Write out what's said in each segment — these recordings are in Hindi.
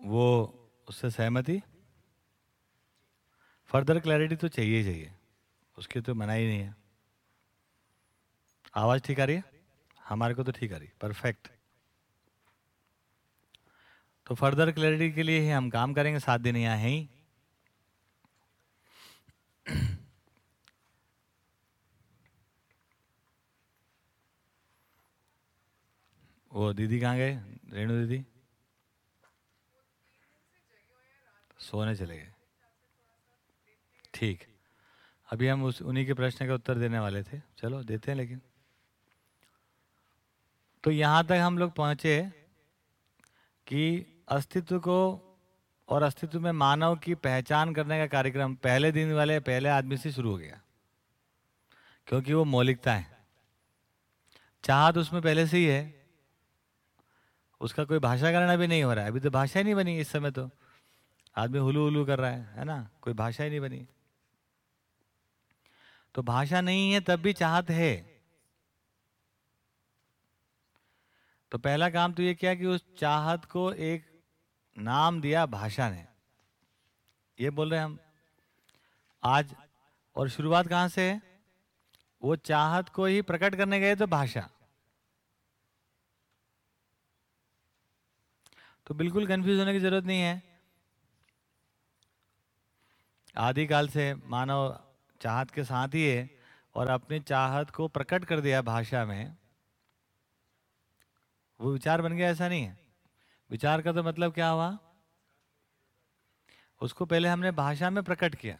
वो उससे सहमति फर्दर क्लैरिटी तो चाहिए ही चाहिए। उसकी तो मना ही नहीं है। आवाज़ ठीक आ रही है? हमारे को तो ठीक आ रही। परफेक्ट तो फर्दर क्लैरिटी के लिए ही हम काम करेंगे। सात दिन यहाँ हैं ही। वो दीदी कहाँ गए? रेणु दीदी? सोने चले गए। ठीक। अभी हम उस, उन्हीं के प्रश्न का उत्तर देने वाले थे। चलो, देते हैं लेकिन। तो यहाँ तक हम लोग पहुँचे कि अस्तित्व को और अस्तित्व में मानव की पहचान करने का कार्यक्रम पहले दिन वाले, पहले आदमी से शुरू हो गया। क्योंकि वो मौलिकता है। चाहत उसमें पहले से ही है। उसका कोई भाषाकरण अभी नहीं हो रहा है। अभी तो भाषा ही नहीं बनी इस समय तो। आदमी हुलू हुलू कर रहा है है ना? कोई भाषा ही नहीं बनी। तो भाषा नहीं है तब भी चाहत है। तो पहला काम तो ये किया कि उस चाहत को एक नाम दिया भाषा ने। ये बोल रहे हैं हम, आज और शुरुआत कहाँ से है? वो चाहत को ही प्रकट करने गए तो भाषा। तो बिल्कुल कंफ्यूज होने की ज़रूरत नहीं है। आदिकाल से मानव चाहत के साथ ही है और अपनी चाहत को प्रकट कर दिया भाषा में। वो विचार बन गया, ऐसा नहीं है। विचार का तो मतलब क्या हुआ? उसको पहले हमने भाषा में प्रकट किया।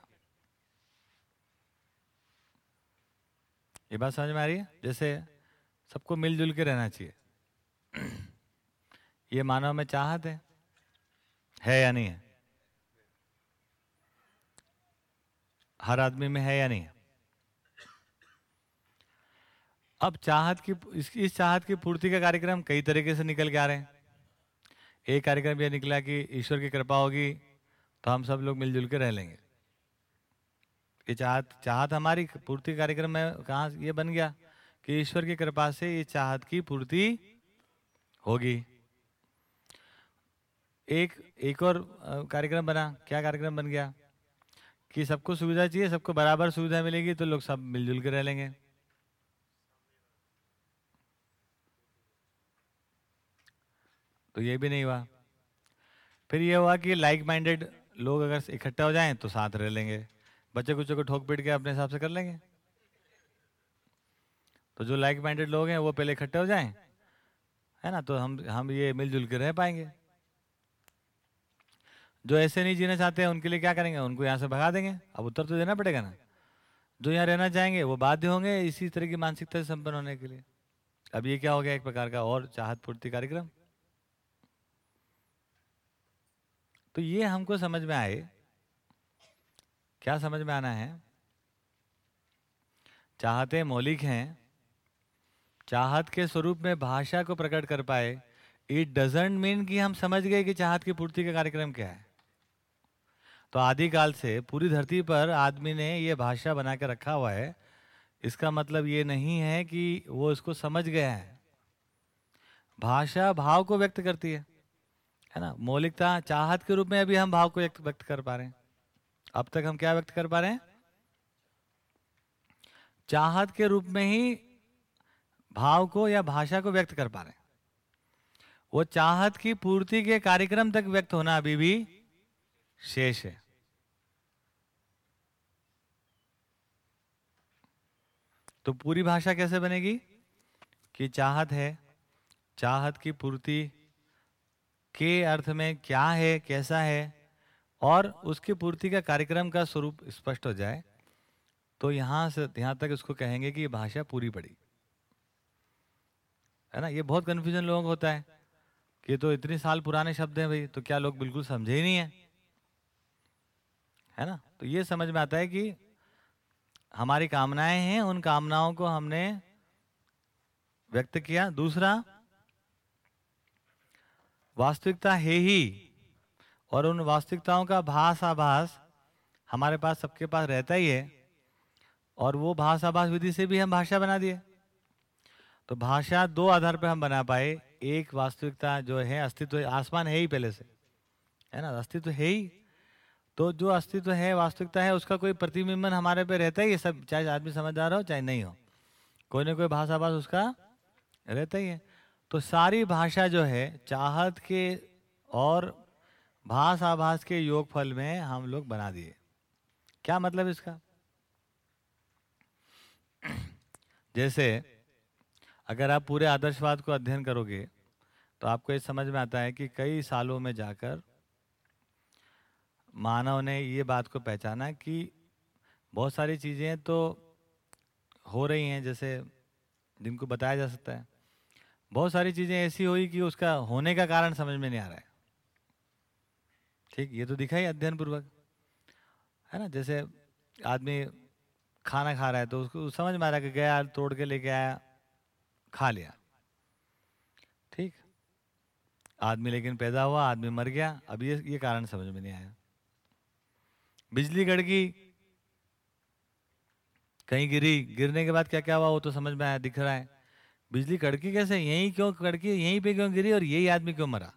ये बात समझ में आ रही है? जैसे सबको मिलजुल के रहना चाहिए। ये मानव में चाहत है है या नहीं है? हर आदमी में है या नहीं अब चाहत की, इस चाहत की पूर्ति का कार्यक्रम कई तरीके से निकल के आ रहे हैं। एक कार्यक्रम यह निकला कि ईश्वर की कृपा होगी तो हम सब लोग मिलजुल के रह लेंगे। ये चाहत चाहत हमारी पूर्ति कार्यक्रम में कहा ये बन गया कि ईश्वर की कृपा से ये चाहत की पूर्ति होगी। एक एक और कार्यक्रम बना। क्या कार्यक्रम बन गया? कि सबको सुविधा चाहिए, सबको बराबर सुविधा मिलेगी तो लोग सब मिलजुल के रह लेंगे। तो ये भी नहीं हुआ। फिर ये हुआ कि लाइक माइंडेड लोग अगर इकट्ठा हो जाएँ तो साथ रह लेंगे। बच्चे कुछ को ठोक पीट के अपने हिसाब से कर लेंगे। तो जो लाइक माइंडेड लोग हैं, वो पहले इकट्ठे हो जाएँ, है ना? तो हम हम ये मिलजुल के रह पाएँगे। जो ऐसे नहीं जीना चाहते हैं, उनके लिए क्या करेंगे? उनको यहाँ से भगा देंगे? अब उत्तर तो देना पड़ेगा ना। जो यहाँ रहना चाहेंगे, वो बाध्य होंगे इसी तरह की मानसिकता से संपन्न होने के लिए। अब ये क्या हो गया एक प्रकार का और चाहत पूर्ति कार्यक्रम? तो ये हमको समझ में आए। क्या समझ में आना है? चाहते मौलिक हैं। चाहत के स्वरूप में भाषा को प्रकट कर पाए। इट डजेंट मीन कि हम समझ गए कि चाहत की पूर्ति का कार्यक्रम क्या है। तो आदिकाल से पूरी धरती पर आदमी ने ये भाषा बना के रखा हुआ है। इसका मतलब ये नहीं है कि वो इसको समझ गया है। भाषा भाव को व्यक्त करती है है ना? मौलिकता चाहत के रूप में अभी हम भाव को व्यक्त कर पा रहे हैं। अब तक हम क्या व्यक्त कर पा रहे हैं? चाहत के रूप में ही भाव को या भाषा को व्यक्त कर पा रहे हैं। वो चाहत की पूर्ति के कार्यक्रम तक व्यक्त होना अभी भी शेष है। तो पूरी भाषा कैसे बनेगी? कि चाहत है, चाहत की पूर्ति के अर्थ में क्या है, कैसा है, और उसकी पूर्ति का कार्यक्रम का स्वरूप स्पष्ट हो जाए तो यहाँ से, यहाँ तक उसको कहेंगे कि ये भाषा पूरी पड़ी। है ना? ये बहुत कंफ्यूजन लोगों को होता है कि तो इतने साल पुराने शब्द हैं भाई तो क्या लोग बिल्कुल समझे ही नहीं है? है ना? तो ये समझ में आता है कि हमारी कामनाएँ हैं, उन कामनाओं को हमने व्यक्त किया। दूसरा, वास्तविकता है ही, और उन वास्तविकताओं का भास आभास हमारे पास सबके पास रहता ही है, और वो भाष आभास विधि से भी हम भाषा बना दिए। तो भाषा दो आधार पर हम बना पाए। एक वास्तविकता जो है, अस्तित्व, आसमान है ही पहले से। है ना? अस्तित्व है ही। तो जो अस्तित्व है, वास्तविकता है, उसका कोई प्रतिबिंबन हमारे पे रहता ही है सब चाहे आदमी समझदार हो, चाहे नहीं हो। कोई ना कोई भाषाभाष उसका रहता ही है। तो सारी भाषा जो है, चाहत के और भाषाभास के योग फल में हम लोग बना दिए। क्या मतलब इसका? जैसे, अगर आप पूरे आदर्शवाद को अध्ययन करोगे तो आपको ये समझ में आता है कि कई सालों में जाकर मानव ने ये बात को पहचाना कि बहुत सारी चीज़ें तो हो रही हैं, जैसे जिनको बताया जा सकता है। बहुत सारी चीज़ें ऐसी हुई कि उसका होने का कारण समझ में नहीं आ रहा है। ठीक, ये तो दिखा ही अध्ययन पूर्वक है ना, जैसे आदमी खाना खा रहा है तो उसको समझ में आ रहा है कि गया, तोड़ के लेके आया, खा लिया। ठीक, आदमी लेकिन पैदा हुआ, आदमी मर गया, अब ये ये कारण समझ में नहीं आया। बिजली गड़गी कहीं गिरी, गिरने के बाद क्या क्या हुआ वो तो समझ में आया, दिख रहा है। बिजली कड़की कैसे, यहीं क्यों कड़की, यहीं पे क्यों गिरी और यही आदमी क्यों मरा?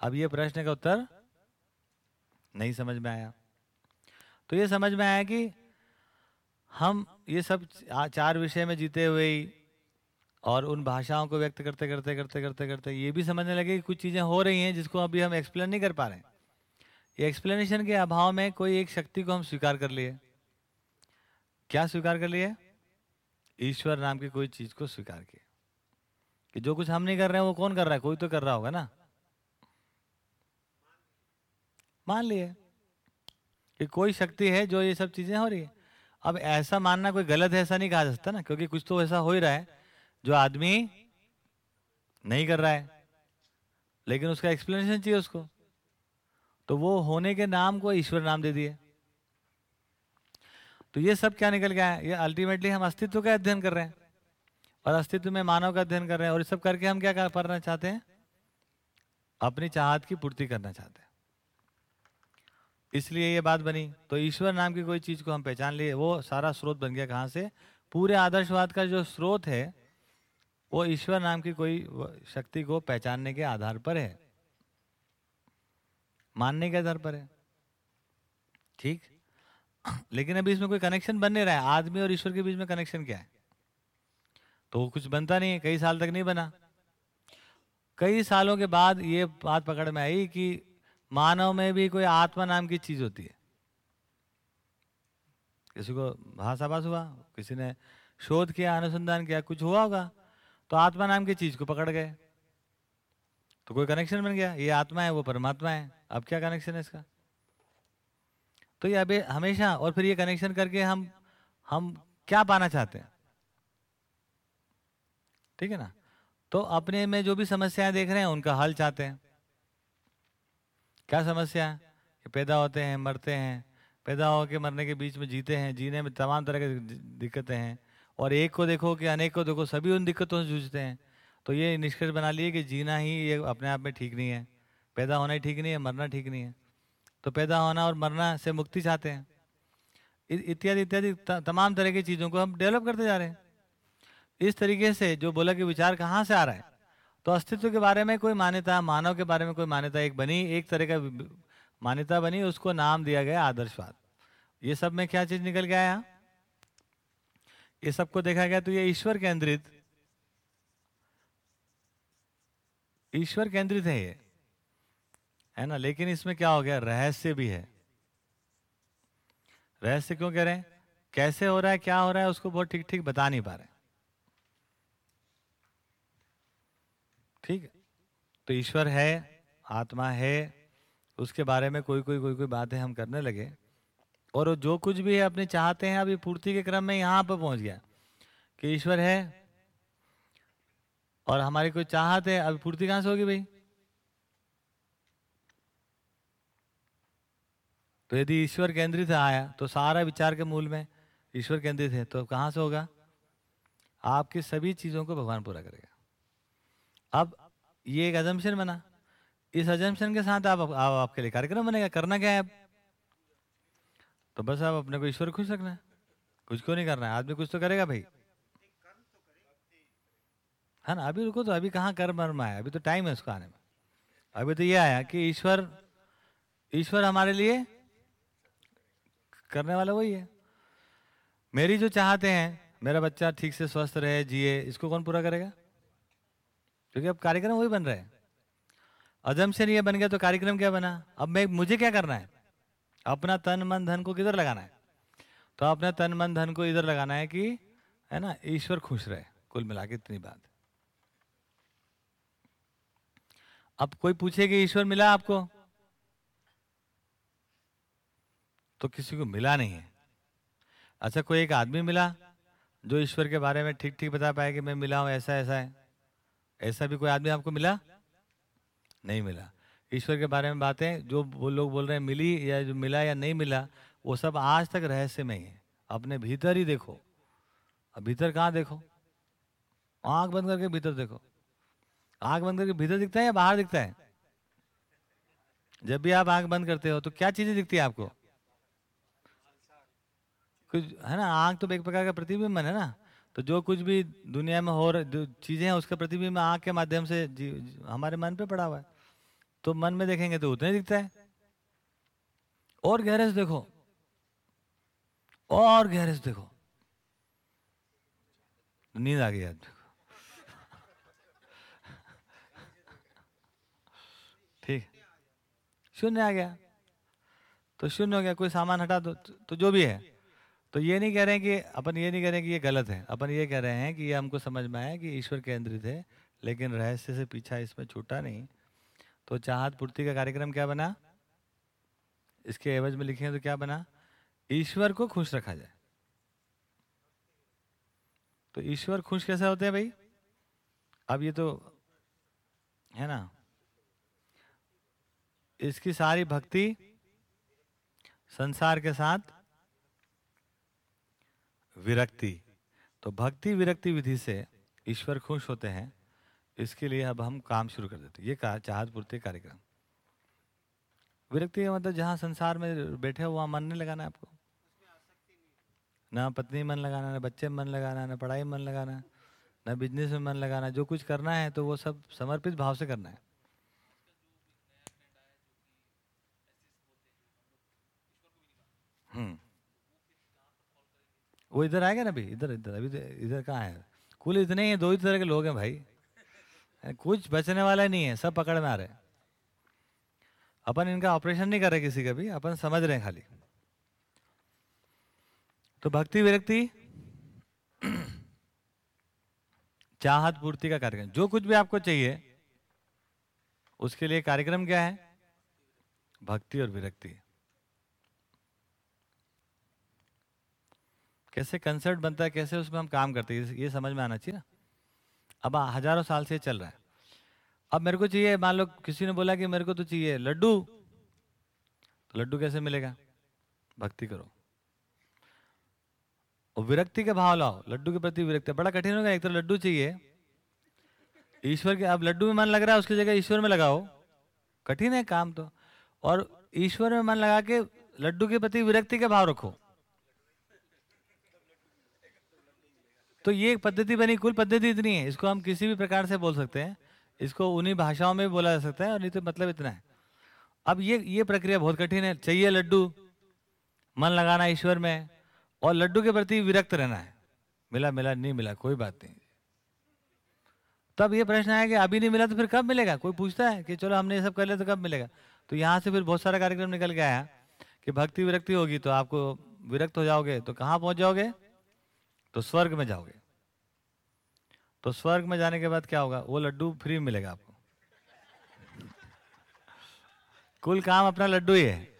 अब ये प्रश्न का उत्तर नहीं समझ में आया। तो ये समझ में आया कि हम ये सब चार विषय में जीते हुए ही और उन भाषाओं को व्यक्त करते करते करते करते करते ये भी समझने लगे कि कुछ चीज़ें हो रही हैं जिसको अभी हम एक्सप्लेन नहीं कर पा रहे हैं। ये एक्सप्लेनेशन के अभाव में कोई एक शक्ति को हम स्वीकार कर लिए। क्या स्वीकार कर लिए? ईश्वर नाम की कोई चीज़ को स्वीकार किया कि जो कुछ हम नहीं कर रहे हैं, वो कौन कर रहा है? कोई तो कर रहा होगा ना। मान लिए कि कोई शक्ति है जो ये सब चीज़ें हो रही है। अब ऐसा मानना कोई गलत है, ऐसा नहीं कहा जा सकता ना, क्योंकि कुछ तो ऐसा हो ही रहा है, जो आदमी नहीं कर रहा है। लेकिन उसका एक्सप्लेनेशन चाहिए उसको। तो वो होने के नाम को ईश्वर नाम दे दिए। तो ये सब क्या निकल गया है? ये अल्टीमेटली हम अस्तित्व का अध्ययन कर रहे हैं। और अस्तित्व में मानव का अध्ययन कर रहे हैं। और ये सब करके हम क्या करना चाहते हैं? अपनी चाहत की पूर्ति करना चाहते हैं। इसलिए ये बात बनी। तो ईश्वर नाम की कोई चीज़ को हम पहचान लिए। वो सारा स्रोत बन गया कहाँ से? पूरे आदर्शवाद का जो स्रोत है, वो ईश्वर नाम की कोई शक्ति को पहचानने के आधार पर है। मानने के आधार पर है। ठीक? लेकिन अभी इसमें कोई कनेक्शन बन नहीं रहा है। आदमी और ईश्वर के बीच में कनेक्शन क्या है? तो कुछ बनता नहीं है। कई साल तक नहीं बना। कई सालों के बाद ये बात पकड़ में आई कि मानव में भी कोई आत्मा नाम की चीज़ होती है। किसी को भाषाभास हुआ, किसी ने शोध किया, अनुसंधान किया, कुछ हुआ होगा तो आत्मा नाम की चीज़ को पकड़ गए। तो कोई कनेक्शन बन गया। ये आत्मा है, वो परमात्मा है। अब क्या कनेक्शन है इसका? तो ये अभी हमेशा, और फिर ये कनेक्शन करके हम हम क्या पाना चाहते हैं? ठीक है ना? तो अपने में जो भी समस्याएँ देख रहे हैं, उनका हल चाहते हैं। क्या समस्या? है पैदा होते हैं, मरते हैं। पैदा होकर मरने के बीच में जीते हैं, जीने में तमाम तरह की दिक्कतें हैं। और एक को देखो कि अनेक को देखो, सभी उन दिक्कतों से जूझते हैं। तो ये निष्कर्ष बना लिए कि जीना ही ये अपने आप में ठीक नहीं है। पैदा होना ही ठीक नहीं है, मरना ठीक नहीं है। तो पैदा होना और मरना से मुक्ति चाहते हैं। इत्यादि इत्यादि तमाम तरह की चीज़ों को हम डेवलप करते जा रहे हैं। इस तरीके से जो बोला कि विचार कहाँ से आ रहा है तो अस्तित्व के बारे में कोई मान्यता, मानव के बारे में कोई मान्यता एक बनी, एक तरह का मान्यता बनी, उसको नाम दिया गया आदर्शवाद। ये सब में क्या चीज़ निकल गया यहाँ ये सबको देखा गया तो ये ईश्वर केंद्रित ईश्वर केंद्रित है ये। है ना? लेकिन इसमें क्या हो गया? रहस्य भी है। रहस्य क्यों कह रहे हैं? कैसे हो रहा है? क्या हो रहा है? उसको बहुत ठीक ठीक बता नहीं पा रहे ठीक तो ईश्वर है, आत्मा है, उसके बारे में कोई कोई कोई कोई बातें हम करने लगे। और वो जो कुछ भी है, अपने चाहते हैं, अभी पूर्ति के क्रम में यहाँ पर पहुँच गया कि ईश्वर है और हमारी कोई चाहत है, अभी पूर्ति कहाँ से होगी भाई? तो यदि ईश्वर केंद्रित आया तो सारा विचार के मूल में ईश्वर केंद्रित है तो कहाँ से होगा? आपकी सभी चीज़ों को भगवान पूरा करेगा। अब ये एक अजम्पन बना। इस अजम्पन के साथ आप, आप आपके लिए कार्यक्रम बनेगा। करना क्या है तो बस आप अपने को ईश्वर खुश रखना है। कुछ क्यों नहीं करना है? आदमी कुछ तो करेगा भाई। है ना अभी रुको तो अभी कहाँ कर्म वर्म आया? अभी तो टाइम है उसको आने में। अभी तो ये आया कि ईश्वर ईश्वर हमारे लिए करने वाला वही है। मेरी जो चाहते हैं, मेरा बच्चा ठीक से स्वस्थ रहे, जिए, इसको कौन पूरा करेगा? क्योंकि अब कार्यक्रम वही बन रहे हैं। अजम से ये बन गया तो कार्यक्रम क्या बना? अब मैं, मुझे क्या करना है? अपना तन, मन, धन को किधर लगाना है? तो अपना तन, मन, धन को इधर लगाना है कि, है ना, ईश्वर खुश रहे, कुल मिला इतनी बात। अब कोई पूछे कि ईश्वर मिला आपको? तो किसी को मिला नहीं है। अच्छा कोई एक आदमी मिला जो ईश्वर के बारे में ठीक ठीक बता पाए कि मैं मिला हूँ, ऐसा ऐसा है? ऐसा भी कोई आदमी आपको मिला? नहीं मिला। ईश्वर के बारे में बातें जो वो लोग बोल रहे हैं, मिली या जो मिला या नहीं मिला, वो सब आज तक रहस्य में ही है। अपने भीतर ही देखो। अब भीतर कहाँ देखो? आँख बंद करके भीतर देखो। आँख बंद करके भीतर दिखता है या बाहर दिखता है? जब भी आप आँख बंद करते हो तो क्या चीज़ें दिखती है आपको? कुछ है ना आँख तो एक प्रकार का प्रतिबिंब है ना। तो जो कुछ भी दुनिया में हो रहा चीज़ें हैं उसका प्रतिबिंब आँख के माध्यम से जी, हमारे मन पे पड़ा हुआ है। तो मन में देखेंगे तो उतना ही दिखता है। और गहरे से देखो। और गहरे से देखो। नींद आ गई आज ठीक। शून्य आ गया। तो शून्य हो गया कोई सामान हटा दो तो जो भी है। तो ये नहीं कह रहे हैं कि, अपन ये नहीं कह रहे हैं कि ये गलत है। अपन ये कह रहे हैं कि ये हमको समझ में आया कि ईश्वर केंद्रित है, लेकिन रहस्य से पीछा इसमें छूटा नहीं। तो चाहत पूर्ति का कार्यक्रम क्या बना? इसके एवज में लिखे तो क्या बना? ईश्वर को खुश रखा जाए। तो ईश्वर खुश कैसे होते हैं भाई? अब ये तो है ना? इसकी सारी भक्ति संसार के साथ विरक्ति। तो भक्ति विरक्ति विधि से ईश्वर खुश होते हैं, इसके लिए अब हम काम शुरू कर देते ये कहा चाहत पूर्ति कार्यक्रम। विरक्ति का मतलब जहाँ संसार में बैठे हो, वहाँ मन नहीं लगाना आपको। ना पत्नी मन लगाना, ना बच्चे मन लगाना, ना पढ़ाई मन लगाना, ना बिज़नेस में मन लगाना। जो कुछ करना है तो वो सब समर्पित भाव से करना है। हम्म। वो इधर आएगा ना अभी? इधर इधर, अभी इधर कहाँ है? कुल इतने ही, दो ही तरह के लोग हैं भाई। कुछ बचने वाला नहीं है, सब पकड़ में आ रहे अपन इनका ऑपरेशन नहीं कर रहे किसी का भी, अपन समझ रहे हैं खाली। तो भक्ति विरक्ति, चाहत पूर्ति का कार्यक्रम, जो कुछ भी आपको चाहिए, उसके लिए कार्यक्रम क्या है? भक्ति और विरक्ति। कैसे कंसर्ट बनता है, कैसे उसमें हम काम करते हैं, ये समझ में आना चाहिए ना। अब हज़ारों साल से चल रहा है। अब मेरे को चाहिए, मान लो किसी ने बोला कि मेरे को तो चाहिए लड्डू तो लड्डू कैसे मिलेगा? भक्ति करो। और विरक्ति के भाव लाओ, लड्डू के प्रति विरक्ति। बड़ा कठिन होगा, एक तो लड्डू चाहिए। ईश्वर के, अब लड्डू में मन लग रहा है, उसकी जगह ईश्वर में लगाओ। कठिन है काम तो। और ईश्वर में मन लगा के लड्डू के प्रति विरक्ति के भाव रखो। तो ये एक पद्धति बनी, कुल पद्धति इतनी है। इसको हम किसी भी प्रकार से बोल सकते हैं। इसको उन्हीं भाषाओं में बोला जा सकता है और नहीं तो मतलब इतना है। अब ये ये प्रक्रिया बहुत कठिन है। चाहिए लड्डू, मन लगाना ईश्वर में और लड्डू के प्रति विरक्त रहना है। मिला मिला, नहीं मिला, कोई बात नहीं। तब ये प्रश्न आया कि अभी नहीं मिला तो फिर कब मिलेगा? कोई पूछता है कि चलो हमने ये सब कर लिया तो कब मिलेगा? तो यहाँ से फिर बहुत सारा कार्यक्रम निकल के आया कि भक्ति विरक्ति होगी तो आपको विरक्त हो जाओगे तो कहाँ पहुँच जाओगे? तो स्वर्ग में जाओगे। तो स्वर्ग में जाने के बाद क्या होगा? वो लड्डू फ्री मिलेगा आपको। कुल काम अपना लड्डू ही है।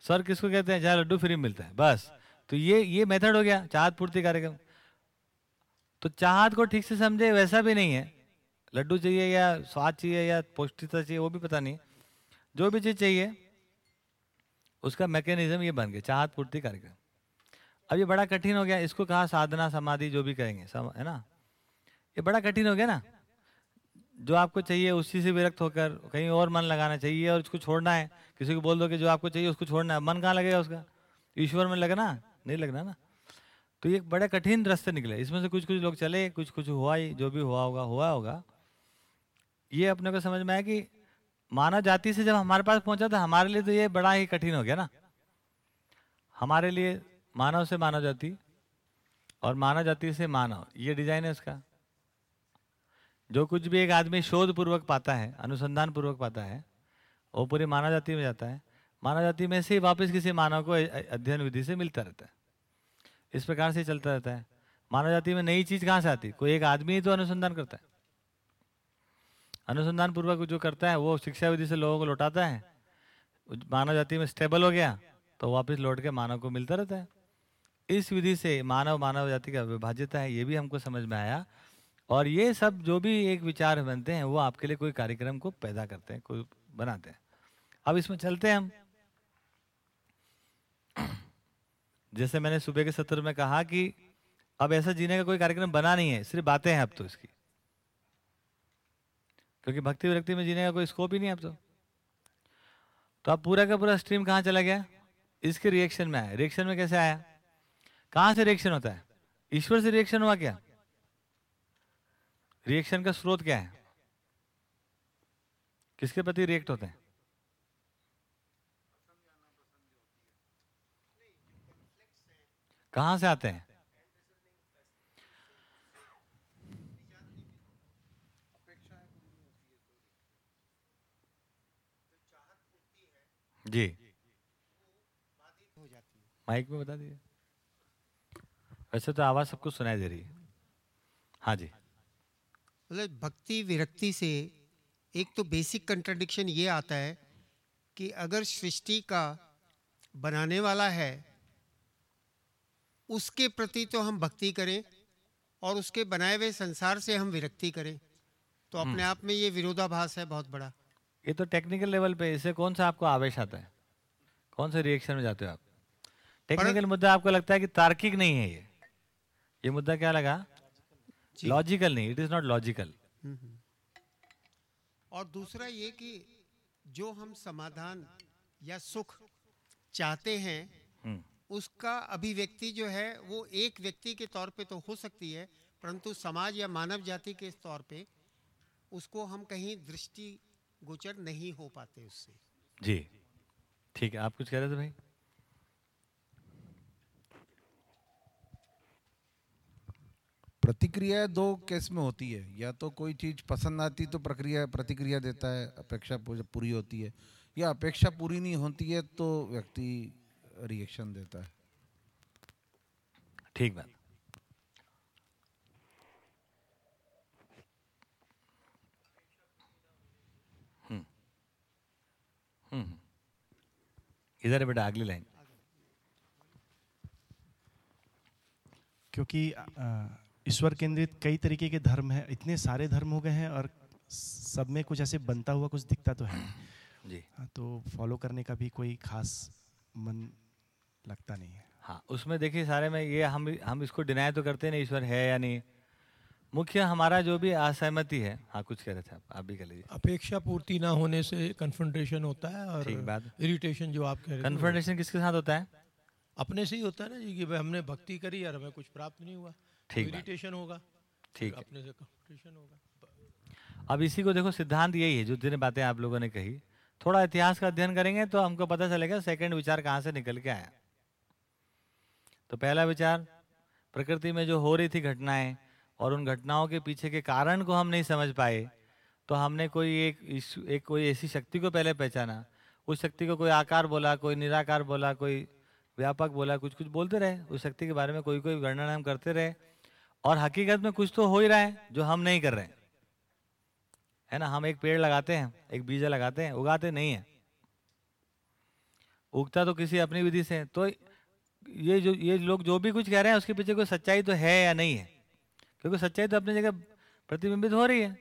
स्वर्ग किसको कहते हैं? जहाँ लड्डू फ्री मिलता है। बस। तो ये ये मेथड हो गया, चाहत पूर्ति कार्यक्रम। तो चाहत को ठीक से समझे, वैसा भी नहीं है। लड्डू चाहिए या स्वाद चाहिए या पौष्टिकता चाहिए, वो भी पता नहीं। जो भी चीज़ चाहिए, उसका मैकेनिज्म ये बन गया, चाहत पूर्ति कार्यक्रम। अब ये बड़ा कठिन हो गया इसको कहा साधना समाधि जो भी कहेंगे सम, है ना? ये बड़ा कठिन हो गया ना? जो आपको चाहिए उसी से विरक्त होकर कहीं और मन लगाना चाहिए और उसको छोड़ना है। किसी को बोल दो कि जो आपको चाहिए उसको छोड़ना है। मन कहाँ लगेगा उसका? ईश्वर में लगना? नहीं लगना ना? तो ये बड़े कठिन रास्ते निकले। इसमें से कुछ कुछ लोग चले कुछ कुछ हुआ ही जो भी हुआ होगा हुआ होगा। ये अपने को समझ में आया कि मानव जाति से जब हमारे पास पहुँचा तो हमारे लिए तो ये बड़ा ही कठिन हो गया ना? हमारे लिए मानव से मानव जाति और मानव जाति से मानव, ये डिज़ाइन है उसका जो कुछ भी एक आदमी शोध पूर्वक पाता है अनुसंधान पूर्वक पाता है, वो पूरी मानव जाति में जाता है। मानव जाति में से ही वापस किसी मानव को अध्ययन विधि से मिलता रहता है। इस प्रकार से चलता रहता है। मानव जाति में नई चीज़ कहाँ से आती? कोई एक आदमी ही तो अनुसंधान करता है। अनुसंधान पूर्वक जो करता है, वो शिक्षा विधि से लोगों को लौटाता है। मानव जाति में स्टेबल हो गया तो वापस लौट के मानव को मिलता रहता है। इस विधि से मानव मानव जाति का विभाजित है, ये भी हमको समझ में आया। और ये सब जो भी एक विचार बनते हैं, वो आपके लिए कोई कार्यक्रम को पैदा करते हैं, कोई बनाते हैं। अब इसमें चलते हैं हम। जैसे मैंने सुबह के सत्र में कहा कि अब ऐसा जीने का कोई कार्यक्रम बना नहीं है, सिर्फ़ बातें हैं अब तो इसकी। क्योंकि भक्ति विरक्ति में जीने का कोई स्कोप ही नहीं अब तो। तो अब पूरा का पूरा स्ट्रीम कहाँ चला गया? इसके रिएक्शन में आया। रिएक्शन में कैसे आया? कहाँ से रिएक्शन होता है? ईश्वर से रिएक्शन हुआ क्या? रिएक्शन का स्रोत क्या है? किसके प्रति रिएक्ट होते हैं? कहाँ से आते हैं? जी। माइक में बता दिए वैसे तो आवाज़ सबको सुनाई दे रही है। हाँ जी। मतलब भक्ति विरक्ति से एक तो बेसिक कंट्रडिक्शन ये आता है कि अगर सृष्टि का बनाने वाला है उसके प्रति तो हम भक्ति करें और उसके बनाए हुए संसार से हम विरक्ति करें तो अपने हम्म। आप में ये विरोधाभास है बहुत बड़ा। ये तो टेक्निकल लेवल पे इसे कौन सा आपको आवेश आता है? कौन से रिएक्शन में जाते हो आप? टेक्निकल मुद्दा आपको लगता है कि तार्किक नहीं है ये। ये मुद्दा क्या लगा? लॉजिकल नहीं इट इज़ नॉट लॉजिकल और दूसरा ये कि जो हम समाधान या सुख चाहते हैं हम्म। उसका अभिव्यक्ति जो है वो एक व्यक्ति के तौर पे तो हो सकती है परंतु समाज या मानव जाति के तौर पे उसको हम कहीं दृष्टि गोचर नहीं हो पाते उससे। जी। ठीक है आप कुछ कह रहे थे भाई? प्रतिक्रिया दो केस में होती है। या तो कोई चीज़ पसंद आती तो प्रक्रिया प्रतिक्रिया देता है अपेक्षा पूरी होती है। या अपेक्षा पूरी नहीं होती है तो व्यक्ति रिएक्शन देता है। ठीक बात। हम्म। हम्म। इधर है बेटा अगली लाइन। क्योंकि ईश्वर केंद्रित कई तरीके के धर्म हैं इतने सारे धर्म हो गए हैं और सब में कुछ ऐसे बनता हुआ कुछ दिखता तो है जी। हाँ, तो फॉलो करने का भी कोई खास मन लगता नहीं है। हाँ उसमें देखिए सारे में ये हम हम इसको डिनाई तो करते नहीं ईश्वर है या नहीं। मुख्य हमारा जो भी असहमति है हाँ कुछ कह रहे थे आप आप भी कह लीजिए। अपेक्षा पूर्ति ना होने से कन्फ्रंटेशन होता है और बात। इरिटेशन जो आप कह रहे कन्फ्रंटेशन किसके साथ होता है? अपने से ही होता है ना जी कि भाई हमने भक्ति करी और हमें कुछ प्राप्त नहीं हुआ। ठीक इरिटेशन होगा। ठीक अपने से कन्फ्रंटेशन होगा। अब इसी को देखो सिद्धांत यही है जो जिन बातें आप लोगों ने कही थोड़ा इतिहास का अध्ययन करेंगे तो हमको पता चलेगा सेकंड विचार कहाँ से निकल के आया। तो पहला विचार प्रकृति में जो हो रही थी घटनाएँ और उन घटनाओं के पीछे के कारण को हम नहीं समझ पाए तो हमने कोई एक एक कोई ऐसी शक्ति को पहले पहचाना। उस शक्ति को कोई आकार बोला कोई निराकार बोला कोई व्यापक बोला कुछ कुछ बोलते रहे। उस शक्ति के बारे में कोई कोई वर्णन हम करते रहे। और हकीकत में कुछ तो हो ही रहा है, जो हम नहीं कर रहे हैं। है ना, हम एक पेड़ लगाते हैं, एक बीजा लगाते हैं, उगाते नहीं है। उगता तो किसी अपनी विधि से तो ये जो, ये लोग जो भी कुछ कह रहे हैं, उसके पीछे कोई सच्चाई तो है या नहीं है? क्योंकि सच्चाई तो अपनी जगह प्रतिबिंबित हो रही है।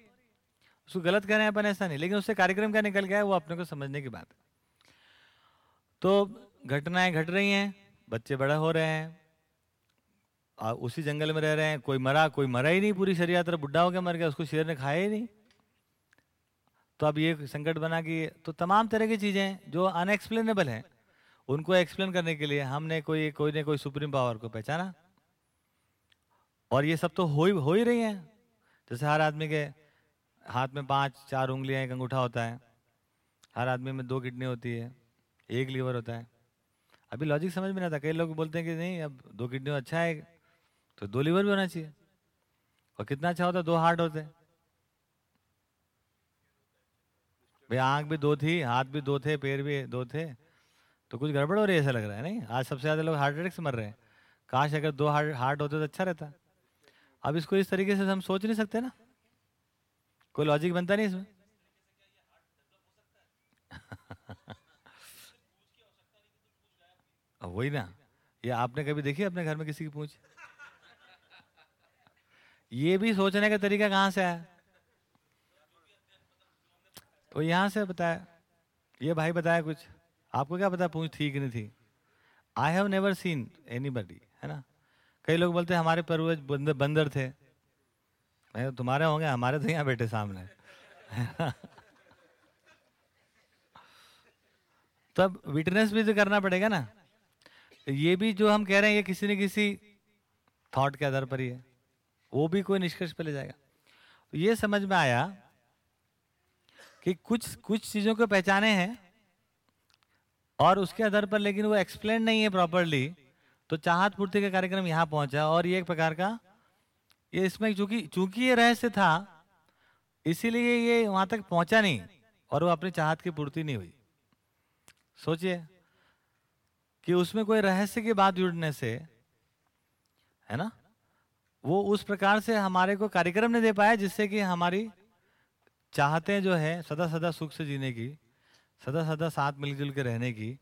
उसको गलत कह रहे हैं अपन, ऐसा नहीं। लेकिन उससे कार्यक्रम क्या निकल गया है, वो अपने को समझने की बात है। तो घटनाएँ घट रही हैं, बच्चे बड़े हो रहे हैं उसी जंगल में रह रहे हैं, कोई मरा कोई मरा ही नहीं, पूरी शरीर तरह बुढ़ा हो गया मर गया, उसको शेर ने खाया ही नहीं। तो अब ये संकट बना कि तो तमाम तरह की चीज़ें जो अनएक्सप्लेनेबल हैं, उनको एक्सप्लेन करने के लिए हमने कोई कोई ने कोई सुप्रीम पावर को पहचाना। और ये सब तो हो ही हो ही रही हैं। जैसे हर आदमी के हाथ में पाँच, चार उंगलियाँ, एक अंगूठा होता है। हर आदमी में दो किडनी होती है, एक लीवर होता है। अभी लॉजिक समझ में नहीं आता, कई लोग बोलते हैं कि नहीं, अब दो किडनी अच्छा है तो दो लीवर भी होना चाहिए। और कितना अच्छा होता दो हार्ट होते भाई, आँख भी दो थी, हाथ भी दो थे, पैर भी दो थे तो कुछ गड़बड़ हो रही है ऐसा लग रहा है, नहीं? आज सबसे ज़्यादा लोग हार्ट अटैक से मर रहे हैं। काश अगर दो हार्ट हार्ट होते तो अच्छा रहता। अब इसको इस तरीके से हम सोच नहीं सकते ना। कोई लॉजिक बनता नहीं इसमें। वही ना, ये आपने कभी देखी अपने घर में किसी की पूछ? ये भी सोचने का तरीका कहाँ से आया तो यहाँ से बताया। ये भाई बताया कुछ। आपको क्या पता पूछ थी कि नहीं थी? I have never seen any है ना? कई लोग बोलते हैं हमारे पूर्वज बंदर, बंदर थे। मैं तुम्हारे होंगे हमारे तो यहाँ बैठे सामने। तब विटनेस भी तो करना पड़ेगा ना। ये भी जो हम कह रहे हैं ये किसी न किसी थॉट के आधार पर ही है। वो भी कोई निष्कर्ष पे ले जाएगा। तो ये समझ में आया कि कुछ कुछ चीज़ों को पहचाने हैं और उसके आधार पर लेकिन वो एक्सप्लेन नहीं है प्रॉपरली तो चाहत पूर्ति का कार्यक्रम यहाँ पहुँचा और ये एक प्रकार का ये इसमें चूँकि चूँकि ये रहस्य था, इसीलिए ये वहाँ तक पहुँचा नहीं और वो अपनी चाहत की पूर्ति नहीं हुई। सोचिए कि उसमें कोई रहस्य की बात जुड़ने से, है ना? वो उस प्रकार से हमारे को कार्यक्रम नहीं दे पाया, जिससे कि हमारी चाहते जो है, सदा सदा सुख से जीने की, सदा सदा साथ मिलजुल के रहने की,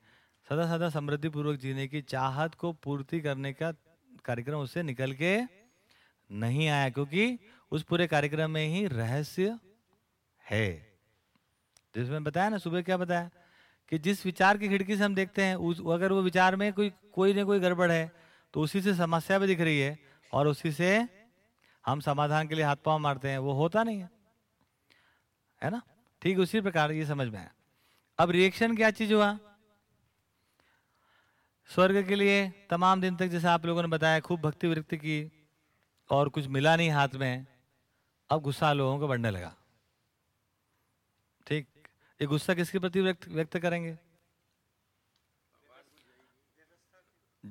सदा सदा समृद्धि पूर्वक जीने की चाहत को पूर्ति करने का कार्यक्रम उससे निकल के नहीं आया, क्योंकि उस पूरे कार्यक्रम में ही रहस्य है। जिसमें बताया ना, सुबह क्या बताया? कि जिस विचार की खिड़की से हम देखते हैं, उस, अगर वो विचार में कोई कोई ना कोई गड़बड़ है तो उसी से समस्या भी दिख रही है और उसी से हम समाधान के लिए हाथ पाँव मारते हैं, वो होता नहीं है। है ना? ठीक उसी प्रकार ये समझ में आया। अब रिएक्शन क्या चीज़ हुआ? स्वर्ग के लिए तमाम दिन तक जैसे आप लोगों ने बताया, खूब भक्ति वृत्ति की और कुछ मिला नहीं हाथ में, अब गुस्सा लोगों को बढ़ने लगा। ठीक? ये गुस्सा किसके प्रति व्यक्त व्यक्त करेंगे?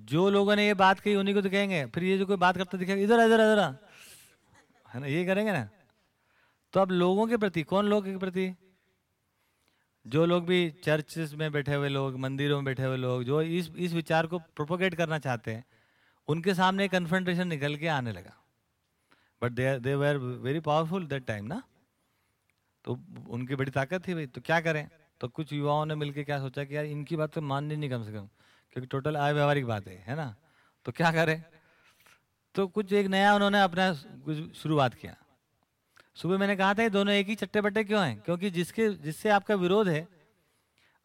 जो लोगों ने ये बात कही उन्हीं को तो कहेंगे, फिर ये जो कोई बात करता दिखेगा, इधर इधर इधर है ना, ये करेंगे ना? तो अब लोगों के प्रति, कौन लोग के प्रति? जो लोग भी चर्च में बैठे हुए लोग, मंदिरों में बैठे हुए लोग, जो इस इस विचार को प्रोपोगेट करना चाहते हैं, उनके सामने कन्फ्रंटेशन निकल के आने लगा। But they they very very powerful that time ना? तो उनकी बड़ी ताकत थी भाई तो क्या करें? तो कुछ युवाओं ने मिलकर क्या सोचा कि यार, इनकी बात तो माननी नहीं कम से कम। क्योंकि टोटल अव्यवहारिक बात है है ना? तो क्या करें? तो कुछ एक नया उन्होंने अपना कुछ शुरुआत किया। सुबह मैंने कहा था दोनों एक ही चट्टे बट्टे क्यों हैं? क्योंकि जिसके, जिससे आपका विरोध है,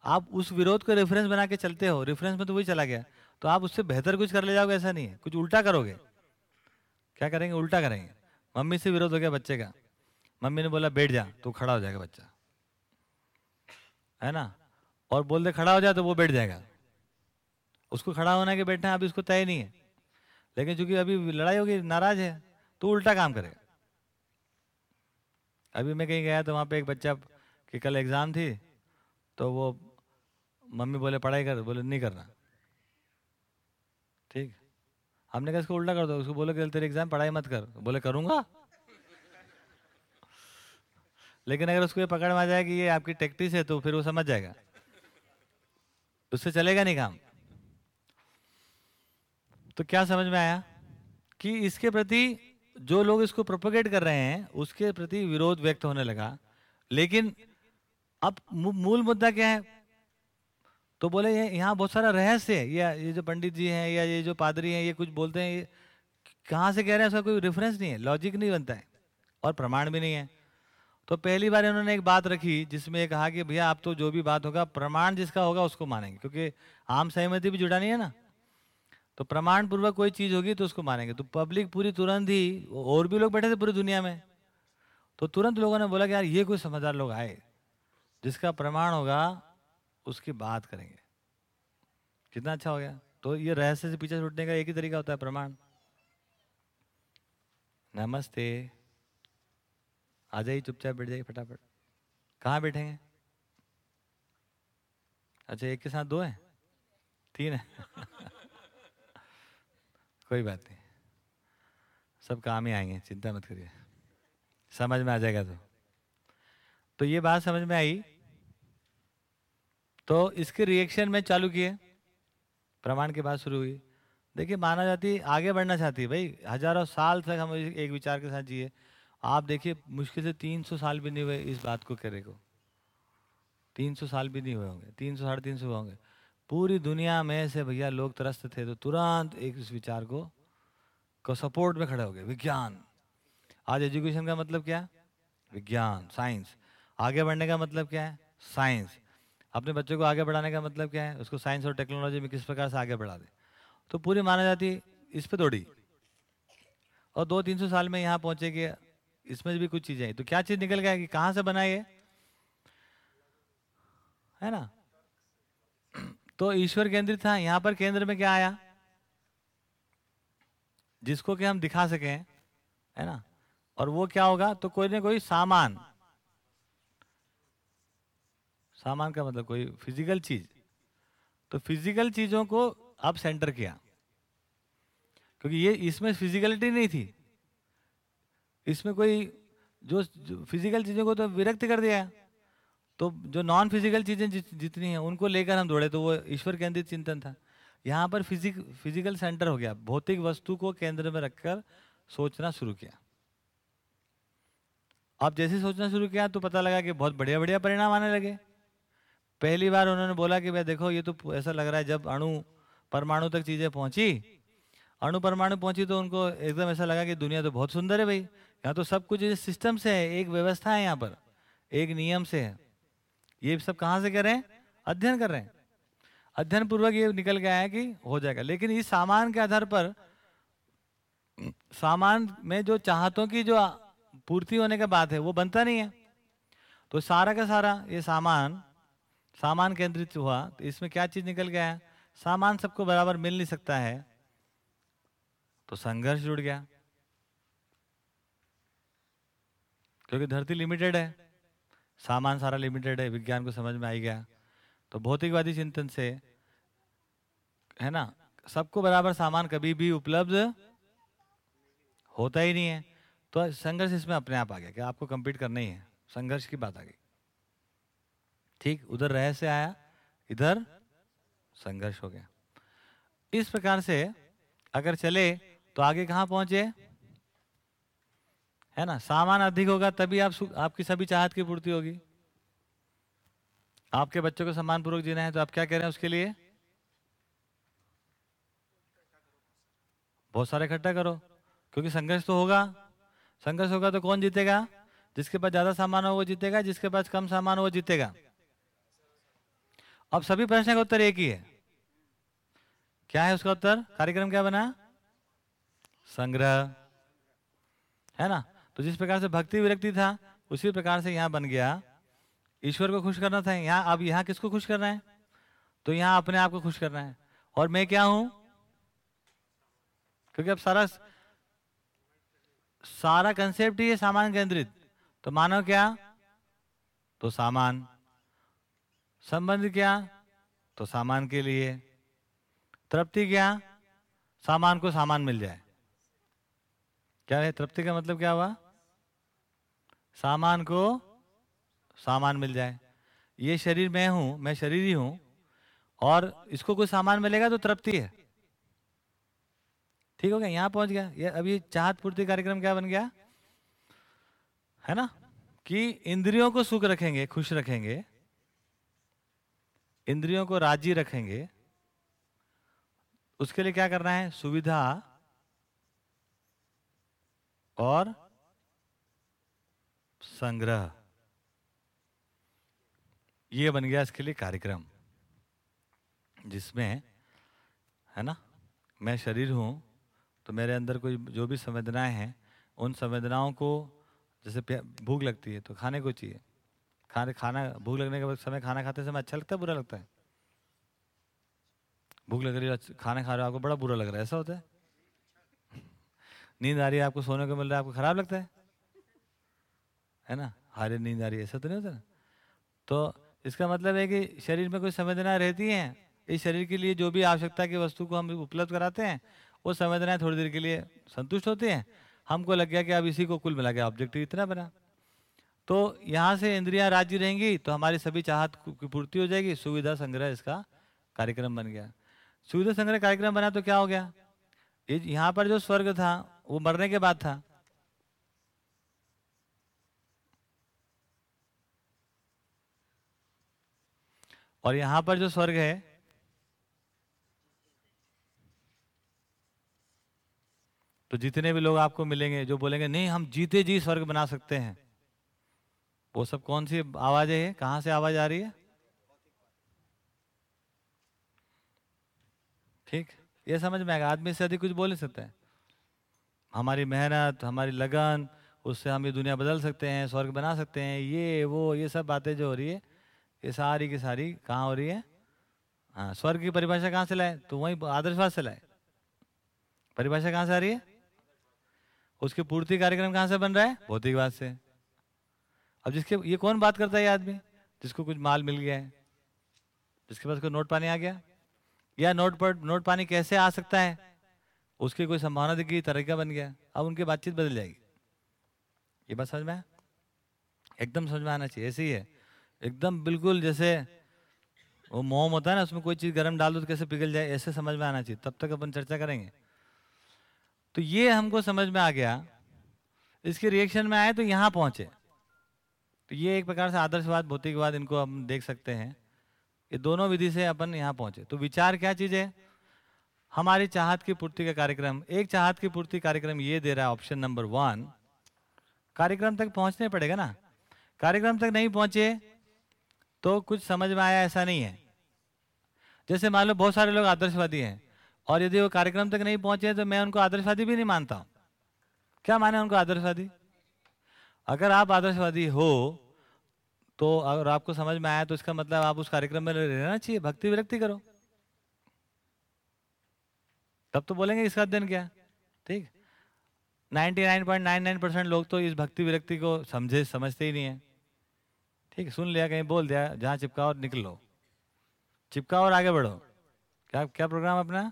आप उस विरोध को रेफरेंस बना के चलते हो। रेफरेंस में तो वही चला गया। तो आप उससे बेहतर कुछ कर ले जाओगे, ऐसा नहीं है। कुछ उल्टा करोगे। क्या करेंगे? उल्टा करेंगे। मम्मी से विरोध हो गया बच्चे का। मम्मी ने बोला, बैठ जा तो खड़ा हो जाएगा बच्चा। है ना? और बोल दे खड़ा हो जाए तो वो बैठ जाएगा। उसको खड़ा होना के बैठना अभी उसको तय नहीं है। लेकिन चूँकि अभी लड़ाई होगी, नाराज़ है तो उल्टा काम करेगा। अभी मैं कहीं गया तो वहाँ पे एक बच्चा की कल एग्ज़ाम थी तो वो मम्मी बोले, पढ़ाई कर। बोले, नहीं करना। ठीक। हमने कहा, इसको उल्टा कर दो। उसको बोले कि तेरे एग्ज़ाम, पढ़ाई मत कर। बोले, करूँगा? लेकिन अगर उसको ये पकड़ में आ जाए कि ये आपकी टेक्टिस है तो फिर वो समझ जाएगा। उससे चलेगा नहीं काम। तो क्या समझ में आया? कि इसके प्रति जो लोग इसको प्रोपोगेट कर रहे हैं, उसके प्रति विरोध व्यक्त होने लगा। लेकिन अब मूल मुद्दा क्या है? तो बोले, ये, यहाँ बहुत सारा रहस्य है। या, ये जो पंडित जी हैं, या ये जो पादरी हैं, ये कुछ बोलते हैं कहाँ से कह रहे हैं, उसका कोई रेफरेंस नहीं है। लॉजिक नहीं बनता है और प्रमाण भी नहीं है। तो पहली बार इन्होंने एक बात रखी, जिसमें ये कहा कि, भैया, आप तो जो भी बात होगा, प्रमाण जिसका होगा, उसको मानेंगे। क्योंकि आम सहमति भी जुड़ा नहीं है ना। तो प्रमाण पूर्वक कोई चीज़ होगी तो उसको मानेंगे। तो पब्लिक पूरी तुरंत ही, और भी लोग बैठे थे पूरी दुनिया में। तो तुरंत लोगों ने बोला कि यार, ये कोई समझदार लोग आए, जिसका प्रमाण होगा, उसकी बात करेंगे। कितना अच्छा हो गया। तो ये रहस्य से पीछे छूटने का एक ही तरीका होता है प्रमाण। नमस्ते। आ जाइए, चुपचाप बैठ जाइए फटाफट। कहाँ बैठेंगे? अच्छा एक के साथ दो है? तीन है? कोई बात नहीं। सब काम ही आएँगे, चिंता मत करिए। समझ में आ जाएगा तो। तो ये बात समझ में आई। तो इसके रिएक्शन में चालू किए। प्रमाण की बात शुरू हुई। देखिए माना जाती आगे बढ़ना चाहती भाई। हज़ारों साल तक हम एक विचार के साथ जिए। आप देखिए, मुश्किल से तीन सौ साल भी नहीं हुए इस बात को करे को। तीन सौ साल भी नहीं हुए होंगे। तीन सौ, साढ़े तीन सौ होंगे। पूरी दुनिया में से भैया लोग त्रस्त थे तो तुरंत एक इस विचार को को सपोर्ट में खड़े हो गए। विज्ञान। आज एजुकेशन का मतलब क्या? विज्ञान साइंस आगे बढ़ने का मतलब क्या है? साइंस अपने बच्चों को आगे बढ़ाने का मतलब क्या है? उसको साइंस और टेक्नोलॉजी में किस प्रकार से आगे बढ़ा दे? तो पूरी माना जाती इस पर दौड़ी। और दो तीन सौ साल में यहाँ पहुँचे कि इसमें भी कुछ चीज़ें तो क्या चीज़ निकल गया कि कहाँ से बनाए है ना? तो ईश्वर केंद्रित था यहाँ पर केंद्र में क्या आया? जिसको कि हम दिखा सके है ना? और वो क्या होगा? तो कोई ना कोई सामान। सामान का मतलब कोई फ़िज़िकल चीज़। तो फ़िज़िकल चीज़ों को अब सेंटर किया। क्योंकि ये इसमें फिजिकलिटी नहीं थी। इसमें कोई जो, जो फ़िज़िकल चीज़ों को तो विरक्त कर दिया तो जो नॉन फ़िज़िकल चीज़ें जितनी हैं, उनको लेकर हम दौड़े तो वो ईश्वर केंद्रित चिंतन था। यहाँ पर फिजिक फ़िज़िकल सेंटर हो गया। भौतिक वस्तु को केंद्र में रखकर सोचना शुरू किया। अब जैसे सोचना शुरू किया तो पता लगा कि बहुत बढ़िया बढ़िया परिणाम आने लगे। पहली बार उन्होंने बोला कि भाई देखो, ये तो ऐसा लग रहा है जब अणु परमाणु तक चीज़ें पहुँची, अणु परमाणु पहुँची तो उनको एकदम ऐसा लगा कि दुनिया तो बहुत सुंदर है भाई। यहाँ तो सब कुछ सिस्टम से है, एक व्यवस्था है यहाँ पर, एक नियम से है। ये सब कहाँ से कर रहे हैं? अध्ययन कर रहे हैं। अध्ययन पूर्वक ये निकल गया है कि हो जाएगा। लेकिन इस सामान के आधार पर, सामान में जो चाहतों की जो पूर्ति होने का बात है, वो बनता नहीं है। तो सारा का सारा ये सामान सामान केंद्रित हुआ। तो इसमें क्या चीज़ निकल गया है सामान सबको बराबर मिल नहीं सकता है। तो संघर्ष जुड़ गया। क्योंकि धरती लिमिटेड है। सामान सारा लिमिटेड है, विज्ञान को समझ में आई गया। तो भौतिकवादी चिंतन से, है ना, सबको बराबर सामान कभी भी उपलब्ध होता ही नहीं है। तो संघर्ष इसमें अपने आप आ गया कि आपको कंप्लीट करना ही है। संघर्ष की बात आ गई। ठीक, उधर रहस्य आया, इधर संघर्ष हो गया। इस प्रकार से अगर चले तो आगे कहाँ पहुँचे? है ना? सामान अधिक होगा तभी आप आपकी सभी चाहत की पूर्ति होगी। आपके बच्चों को सम्मान पूर्वक जीना है तो आप क्या कह रहे हैं उसके लिए? बहुत सारे इकट्ठा करो, क्योंकि संघर्ष तो होगा। संघर्ष होगा तो कौन जीतेगा? जिसके पास ज़्यादा सामान हो वो जीतेगा, जिसके पास कम सामान हो वो जीतेगा। अब सभी प्रश्न का उत्तर एक ही है। क्या है उसका उत्तर? कार्यक्रम क्या बना? संग्रह। है ना? तो जिस प्रकार से भक्ति विरक्ति था, उसी प्रकार से यहाँ बन गया। ईश्वर को खुश करना था, यहाँ, अब यहाँ किसको खुश करना है? तो यहाँ अपने आप को खुश करना है। और मैं क्या हूँ? क्योंकि अब सारा सारा कंसेप्ट ही है सामान केंद्रित। तो मानो क्या? तो सामान। संबंध क्या? तो सामान के लिए। तृप्ति क्या? सामान को सामान मिल जाए। क्या है? तृप्ति का मतलब क्या हुआ? सामान को सामान मिल जाए। ये शरीर मैं हूँ, मैं शरीर ही हूँ और इसको कोई सामान मिलेगा तो तृप्ति है। ठीक हो गया? यहाँ पहुँच गया। ये अभी चाहत पूर्ति कार्यक्रम क्या बन गया? है ना? कि इंद्रियों को सुख रखेंगे, खुश रखेंगे, इंद्रियों को राज़ी रखेंगे, उसके लिए क्या करना है? सुविधा और संग्रह। ये बन गया इसके लिए कार्यक्रम, जिसमें, है ना, मैं शरीर हूँ तो मेरे अंदर कोई जो भी संवेदनाएँ हैं, उन संवेदनाओं को, जैसे भूख लगती है तो खाने को चाहिए। खाने, खाना, भूख लगने के समय खाना खाते समय अच्छा लगता है, बुरा लगता है? भूख लग रही है खाना खा रहे हो, आपको बड़ा बुरा लग रहा है, ऐसा होता है? नींद आ रही है, आपको सोने को मिल रहा है, आपको खराब लगता है? है ना? हारे नींद आ रही है, ऐसा तो नहीं होता ना? तो इसका मतलब है कि शरीर में कोई संवेदना रहती हैं। इस शरीर के लिए जो भी आवश्यकता की वस्तु को हम उपलब्ध कराते हैं, वो संवेदनाएँ थोड़ी देर के लिए संतुष्ट होती हैं। हमको लग गया कि अब इसी को कुल मिला गया ऑब्जेक्टिव इतना बना। तो यहाँ से इंद्रियाँ राज्य रहेंगी तो हमारी सभी चाहत की पूर्ति हो जाएगी। सुविधा संग्रह इसका कार्यक्रम बन गया। सुविधा संग्रह कार्यक्रम बना तो क्या हो गया? यहाँ पर जो स्वर्ग था, वो मरने के बाद था। और यहाँ पर जो स्वर्ग है तो जितने भी लोग आपको मिलेंगे, जो बोलेंगे, नहीं, हम जीते जी स्वर्ग बना सकते हैं। वो सब कौन सी आवाज़ें है? कहाँ से आवाज़ आ रही है? ठीक? ये समझ में आएगा? आदमी से अधिक कुछ बोल नहीं सकते। है हमारी मेहनत, हमारी लगन, उससे हम ये दुनिया बदल सकते हैं, स्वर्ग बना सकते हैं, ये, वो, ये सब बातें जो हो रही है ये सारी की सारी कहाँ हो रही है? हाँ स्वर्ग की परिभाषा कहाँ से लाए? तो वही आदर्शवाद से लाए। परिभाषा कहाँ से आ रही है? उसकी पूर्ति कार्यक्रम कहाँ से बन रहा है? भौतिकवाद से। अब जिसके, ये कौन बात करता है ये आदमी? जिसको कुछ माल मिल गया है। जिसके पास कोई नोट पानी आ गया। या नोट पर, नोट पानी कैसे आ सकता है? उसकी कोई संभावना दिखी, तरीका बन गया। अब उनकी बातचीत बदल जाएगी। ये बात समझ में एकदम समझ में आना चाहिए, ऐसे ही है। एकदम बिल्कुल जैसे वो मोम होता है ना, उसमें कोई चीज़ गर्म डाल दो तो कैसे पिघल जाए, ऐसे समझ में आना चाहिए, तब तक अपन चर्चा करेंगे। तो ये हमको समझ में आ गया। इसके रिएक्शन में आए तो यहाँ पहुँचे। तो ये एक प्रकार से आदर्शवाद, भौतिकवाद इनको हम देख सकते हैं। ये दोनों विधि से अपन यहाँ पहुँचे। तो विचार क्या चीज़ है? हमारी चाहत की पूर्ति का कार्यक्रम। एक चाहत की पूर्ति कार्यक्रम ये दे रहा है ऑप्शन नंबर वन कार्यक्रम तक पहुँचने पड़ेगा ना? कार्यक्रम तक नहीं पहुँचे तो कुछ समझ में आया ऐसा नहीं है। जैसे मान लो बहुत सारे लोग आदर्शवादी हैं और यदि वो कार्यक्रम तक नहीं पहुँचे तो मैं उनको आदर्शवादी भी नहीं मानता हूँ। क्या माने उनको आदर्शवादी? अगर आप आदर्शवादी हो तो अगर आपको समझ में आया तो इसका मतलब आप उस कार्यक्रम में रहना चाहिए, भक्ति विरक्ति करो। तब तो बोलेंगे इसका अध्ययन क्या? ठीक। 99.99 परसेंट लोग तो इस भक्ति विरक्ति को समझे, समझते ही नहीं है। ठीक, सुन लिया कहीं, बोल दिया, जहाँ चिपका और निकलो। चिपका और आगे बढ़ो। क्या क्या प्रोग्राम अपना?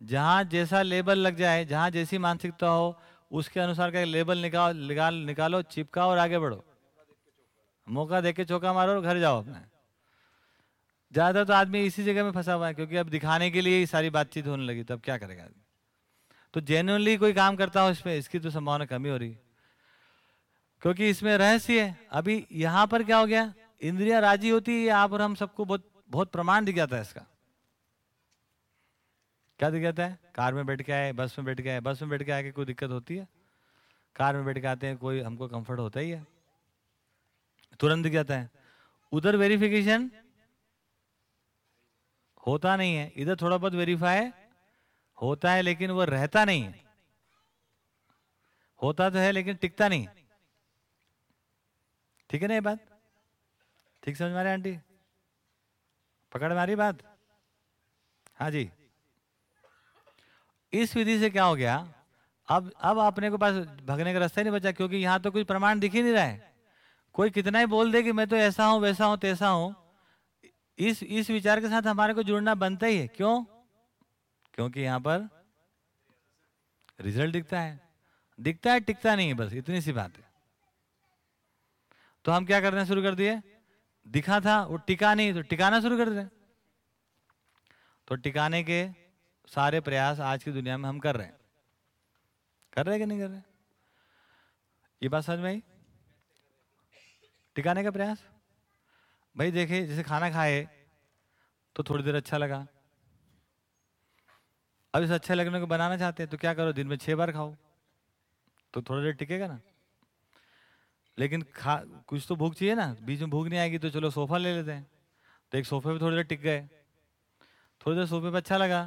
जहाँ जैसा लेबल लग जाए, जहाँ जैसी मानसिकता हो, उसके अनुसार का लेबल निकाल निकाल, निकालो चिपका और आगे बढ़ो। मौका देके चौका मारो और घर जाओ अपना। ज़्यादा तो आदमी इसी जगह में फंसा हुआ है, क्योंकि अब दिखाने के लिए ही सारी बातचीत होने लगी तब क्या करेगा आदमी? तो जेन्यनली कोई काम करता हो इसमें इसकी तो संभावना कमी हो रही। क्योंकि इसमें रहस्य है। अभी यहाँ पर क्या हो गया? इंद्रिया राज़ी होती है, यहाँ पर हम सबको बहुत बहुत प्रमाण दिख जाता है इसका। क्या दिख जाता है? कार में बैठ के आए, बस में बैठ के आए, बस में बैठ के आके कोई दिक्कत होती है? कार में बैठ के आते हैं, कोई हमको कंफर्ट होता ही है। तुरंत दिख जाता है। उधर वेरिफिकेशन होता नहीं है। इधर थोड़ा बहुत वेरीफाई होता है, लेकिन वो रहता नहीं है। होता तो है, लेकिन टिकता नहीं ठीक है ना ये बात? ठीक समझ मारे आंटी? पकड़ मारी बात? हाँ जी। इस विधि से क्या हो गया? अब अब अपने को पास भगने का रास्ता ही नहीं बचा, क्योंकि यहाँ तो कुछ प्रमाण दिख ही नहीं रहा है। कोई कितना ही बोल दे कि मैं तो ऐसा हूँ, वैसा हूँ, तैसा हूँ। इस इस विचार के साथ हमारे को जुड़ना बनता ही है। क्यों? क्योंकि यहाँ पर रिज़ल्ट दिखता है। दिखता है, टिकता नहीं है, बस इतनी सी बात है। तो हम क्या करना शुरू कर दिए? दिखा था, वो टिका नहीं तो टिकाना शुरू कर दे। तो टिकाने के सारे प्रयास आज की दुनिया में हम कर रहे हैं। कर रहे कि नहीं कर रहे? ये बात समझ में आई? टिकाने का प्रयास? भाई देखे, जैसे खाना खाए तो थोड़ी देर अच्छा लगा। अब इस अच्छे लगने को बनाना चाहते हैं तो क्या करो, दिन में छह बार खाओ। तो थोड़ी देर टिकेगा ना? लेकिन खा, कुछ तो भूख चाहिए ना। बीच में भूख नहीं आएगी तो चलो सोफा ले लेते हैं। तो एक सोफे पे थोड़ी देर टिक गए। थोड़ी देर सोफे पे अच्छा लगा।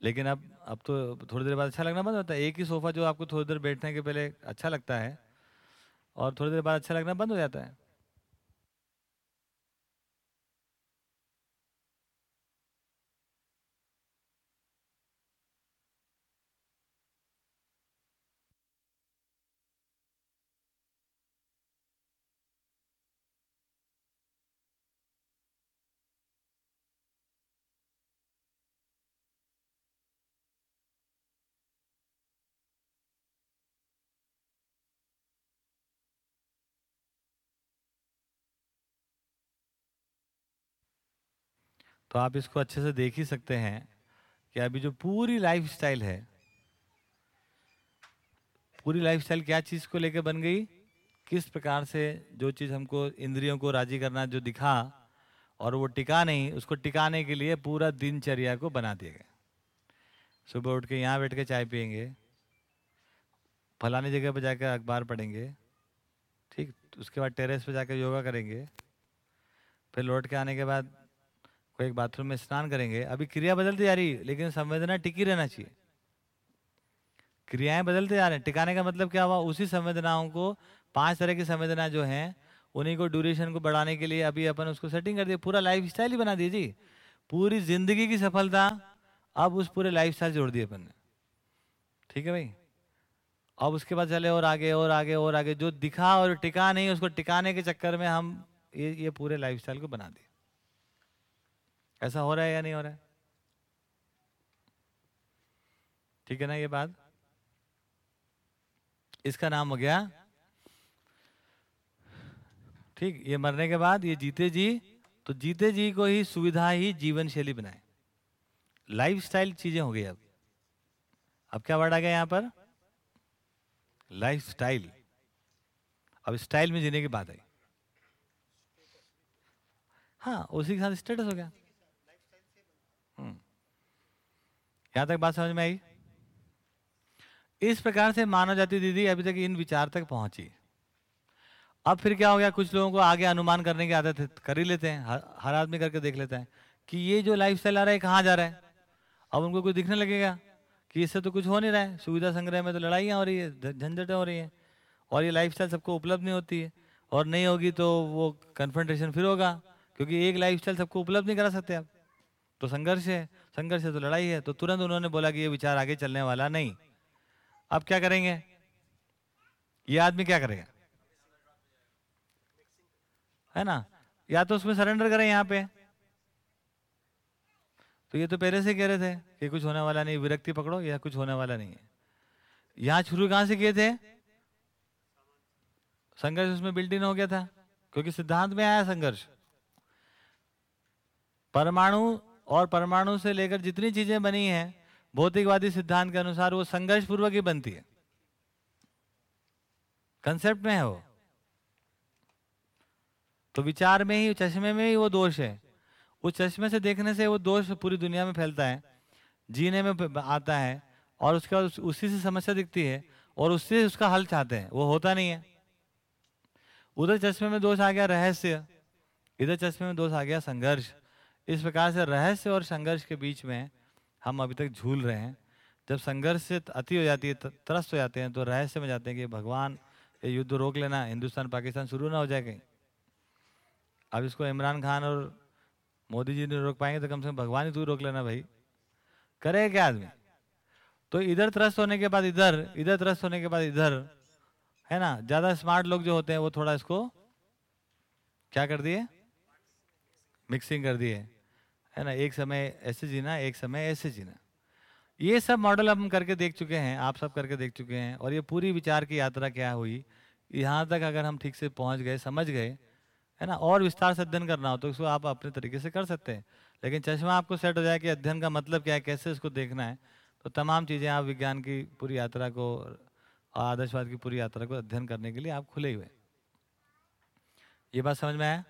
लेकिन अब अब तो थोड़ी देर बाद अच्छा लगना बंद होता है। एक ही सोफा जो आपको थोड़ी देर बैठने के पहले अच्छा लगता है और थोड़ी देर बाद अच्छा लगना बंद हो जाता है। तो आप इसको अच्छे से देख ही सकते हैं कि अभी जो पूरी लाइफ स्टाइल है, पूरी लाइफ स्टाइल क्या चीज़ को लेकर बन गई? किस प्रकार से जो चीज़ हमको इंद्रियों को राज़ी करना जो दिखा और वो टिका नहीं, उसको टिकाने के लिए पूरा दिनचर्या को बना दिया गया। सुबह उठ के यहाँ बैठ के चाय पियेंगे, फलानी जगह पर जाकर अखबार पढ़ेंगे, ठीक, उसके बाद टेरेस पर जाकर योगा करेंगे, फिर लौट के आने के बाद कोई एक बाथरूम में स्नान करेंगे। अभी क्रिया बदलती जा रही है, लेकिन संवेदना टिकी रहना चाहिए। क्रियाएँ बदलते जा रहे हैं। टिकाने का मतलब क्या हुआ? उसी संवेदनाओं को, पाँच तरह की संवेदना जो हैं, उन्हीं को ड्यूरेशन को बढ़ाने के लिए अभी अपन उसको सेटिंग कर दिया पूरा लाइफ स्टाइल ही बना दीजिए पूरी ज़िंदगी की सफलता, अब उस पूरे लाइफ स्टाइल जोड़ दिए अपन ने। ठीक है भाई? अब उसके बाद चले और आगे और आगे और आगे। जो दिखा और टिका नहीं, उसको टिकाने के चक्कर में हम ये ये पूरे लाइफ स्टाइल को बना दिए। ऐसा हो रहा है या नहीं हो रहा है? ठीक है ना ये बात? इसका नाम हो गया? ठीक, ये मरने के बाद ये जीते जी तो जीते जी को ही सुविधा ही जीवन शैली बनाए। लाइफ स्टाइल चीज़ें हो गई अब। अब क्या वर्ड आ गया यहाँ पर? लाइफ स्टाइल अब स्टाइल में जीने की बात आई। हाँ उसी के साथ स्टेटस हो गया हम्म। यहाँ तक बात समझ में आई? इस प्रकार से मानव जाति दीदी अभी तक इन विचार तक पहुँची। अब फिर क्या हो गया? कुछ लोगों को आगे अनुमान करने की आदत है कर ही लेते हैं। हर, आदमी करके देख लेता है कि ये जो लाइफ आ रहा है कहाँ जा रहा है? अब उनको कुछ दिखने लगेगा कि इससे तो कुछ हो नहीं रहा है। सुविधा संग्रह में तो लड़ाइयाँ हो रही है झंझटें हो रही हैं। और ये लाइफ सबको उपलब्ध नहीं होती है। और नहीं होगी तो वो कन्फ्रंटेशन फिर होगा क्योंकि एक लाइफ सबको उपलब्ध नहीं करा सकते आप। तो संघर्ष है। संघर्ष है तो लड़ाई है तो तुरंत उन्होंने बोला कि ये विचार आगे चलने वाला नहीं। अब क्या करेंगे? ये आदमी क्या करेगा? है ना? या तो उसमें सरेंडर करें यहाँ पे। तो ये तो पहले से कह रहे थे कि कुछ होने वाला नहीं, विरक्ति पकड़ो या कुछ होने वाला नहीं है। यहाँ शुरू कहाँ से किए थे? संघर्ष उसमें बिल्ट हो गया था, क्योंकि सिद्धांत में आया संघर्ष। परमाणु और परमाणु से लेकर जितनी चीज़ें बनी हैं, भौतिकवादी सिद्धांत के अनुसार वो संघर्ष पूर्वक ही बनती है। कंसेप्ट में है वो। तो विचार में ही, चश्मे में ही वो दोष है। उस चश्मे से देखने से वो दोष पूरी दुनिया में फैलता है, जीने में आता है, और उसके बाद उसी से समस्या दिखती है, और उससे उसका हल चाहते हैं। वो होता नहीं है। उधर चश्मे में दोष आ गया रहस्य, इधर चश्मे में दोष आ गया संघर्ष। इस प्रकार से रहस्य और संघर्ष के बीच में हम अभी तक झूल रहे हैं। जब संघर्ष से अति हो जाती है त्रस्त हो जाते हैं तो रहस्य में जाते हैं कि भगवान ये युद्ध रोक लेना, हिंदुस्तान, पाकिस्तान शुरू ना हो जाए कहीं। अब इसको इमरान खान और मोदी जी ने रोक पाएँगे तो कम से कम भगवान ही तू रोक लेना भाई। करे क्या आदमी? तो इधर त्रस्त होने के बाद इधर इधर त्रस्त होने के बाद इधर, है ना? ज़्यादा स्मार्ट लोग जो होते हैं, वो थोड़ा इसको क्या कर दिए? मिक्सिंग कर दिए। है ना, एक समय ऐसे जीना, एक समय ऐसे जीना। ये सब मॉडल हम करके देख चुके हैं, आप सब करके देख चुके हैं, और ये पूरी विचार की यात्रा क्या हुई? यहाँ तक अगर हम ठीक से पहुँच गए, समझ गए, है ना, और विस्तार से अध्ययन करना हो तो इसको आप अपने तरीके से कर सकते हैं। लेकिन चश्मा आपको सेट हो जाए कि अध्ययन का मतलब क्या है, कैसे इसको देखना है तो तमाम चीज़ें आप विज्ञान की पूरी यात्रा को आदर्शवाद की पूरी यात्रा को अध्ययन करने के लिए आप खुले हुए ये बात समझ में आया?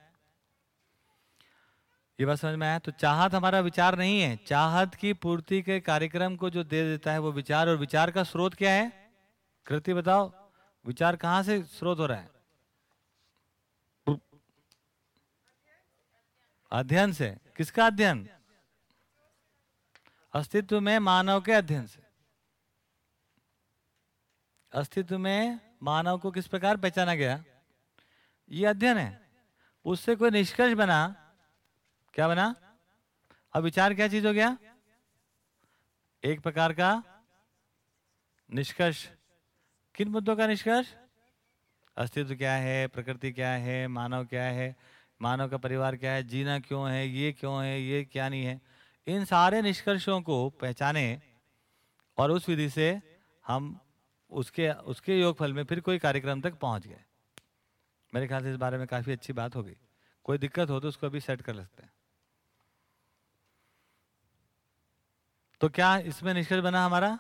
ये बात समझ में आया? तो चाहत हमारा विचार नहीं है। चाहत की पूर्ति के कार्यक्रम को जो दे देता है वो विचार, और विचार का स्रोत क्या है? कृति बताओ, विचार कहाँ से स्रोत हो रहा है? अध्ययन से। किसका अध्ययन? अस्तित्व में मानव के अध्ययन से। अस्तित्व में मानव को किस प्रकार पहचाना गया? ये अध्ययन है। उससे कोई निष्कर्ष बना क्या बना? अब विचार क्या चीज़ हो गया? एक प्रकार का निष्कर्ष। किन मुद्दों का निष्कर्ष? अस्तित्व क्या है? प्रकृति क्या है? मानव क्या है? मानव का परिवार क्या है? जीना क्यों है? ये क्यों है? ये क्या नहीं है? इन सारे निष्कर्षों को पहचाने और उस विधि से हम उसके उसके योगफल में फिर कोई कार्यक्रम तक पहुँच गए। मेरे ख्याल से इस बारे में काफ़ी अच्छी बात होगी कोई दिक्कत हो तो उसको अभी सेट कर सकते हैं। तो क्या इसमें निष्कर्ष बना हमारा?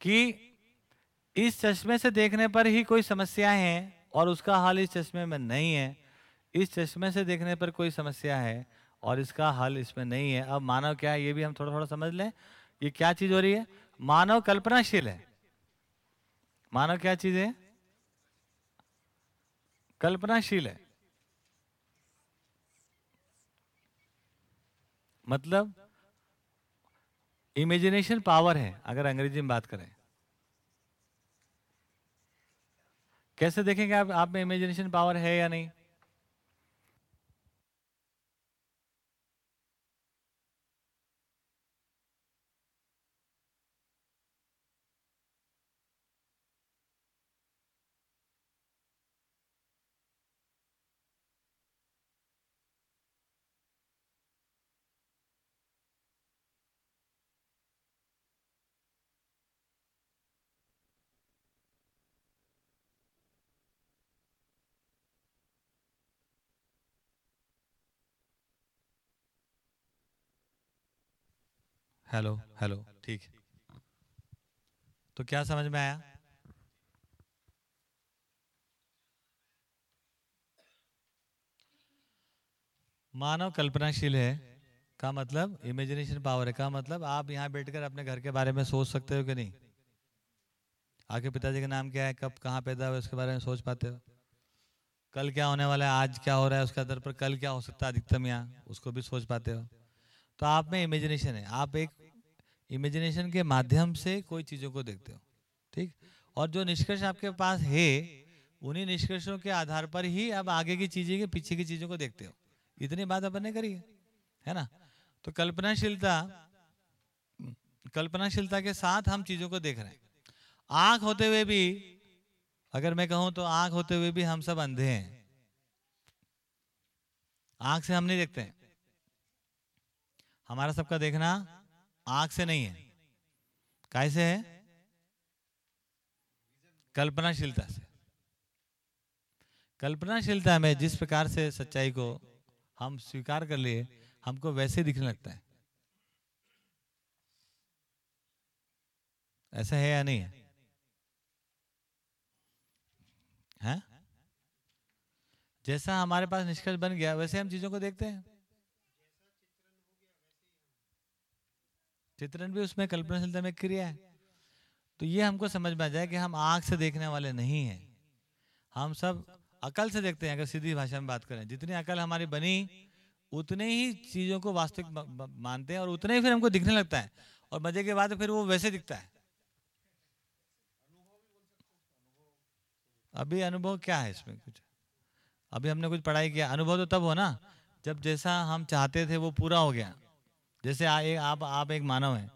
कि इस चश्मे से देखने पर ही कोई समस्याएँ हैं और उसका हल इस चश्मे में नहीं है। इस चश्मे से देखने पर कोई समस्या है और इसका हल इसमें नहीं है। अब मानव क्या है? ये भी हम थोड़ा थोड़ा समझ लें। ये क्या चीज़ हो रही है? मानव कल्पनाशील है। मानव क्या चीज़ है? कल्पनाशील है। मतलब इमेजिनेशन पावर है, अगर अंग्रेज़ी में बात करें। कैसे देखेंगे आप आप में इमेजिनेशन पावर है या नहीं? हेलो हेलो, ठीक। तो क्या समझ में आया? मानव कल्पनाशील है, का मतलब इमेजिनेशन पावर है, का मतलब आप यहाँ बैठकर अपने घर के बारे में सोच सकते हो कि नहीं? आपके पिताजी का नाम क्या है? कब, कहाँ पैदा हुआ उसके बारे में सोच पाते हो? कल क्या होने वाला है? आज क्या हो रहा है उसके आधार पर? कल क्या हो सकता है अधिकतम यहाँ? उसको भी सोच पाते हो। तो आप में इमेजिनेशन है। आप एक इमेजिनेशन के माध्यम से कोई चीज़ों को देखते हो, ठीक? और जो निष्कर्ष आपके पास है, उन्हीं निष्कर्षों के आधार पर ही अब आगे की चीज़ें के पीछे की चीज़ों को देखते हो। इतनी बात अपन ने करी है है ना? तो कल्पनाशीलता कल्पनाशीलता के साथ हम चीज़ों को देख रहे हैं। आँख होते हुए भी, अगर मैं कहूँ तो आँख होते हुए भी हम सब अंधे हैं। आँख से हम नहीं देखते हैं। हमारा सबका देखना आँख से नहीं है। कैसे है? कल्पनाशीलता से। कल्पनाशीलता में जिस प्रकार से सच्चाई को हम स्वीकार कर लिए, हमको वैसे दिखने लगता है। ऐसा है या नहीं है? है? जैसा हमारे पास निष्कर्ष बन गया, वैसे हम चीज़ों को देखते हैं। चित्रण भी उसमें कल्पनाशीलता में क्रिया है। तो ये हमको समझ में आ जाए कि हम आँख से देखने वाले नहीं हैं। हम सब अकल से देखते हैं, अगर सीधी भाषा में बात करें। जितनी अकल हमारी बनी, उतने ही चीज़ों को वास्तविक मानते हैं और उतने ही फिर हमको दिखने लगता है। और मज़े के बाद फिर वो वैसे दिखता है। अभी अनुभव क्या है इसमें कुछ? अभी हमने कुछ पढ़ाई किया। अनुभव तो तब हो ना, जब जैसा हम चाहते थे वो पूरा हो गया। जैसे आ, ए, आप आप एक मानव हैं।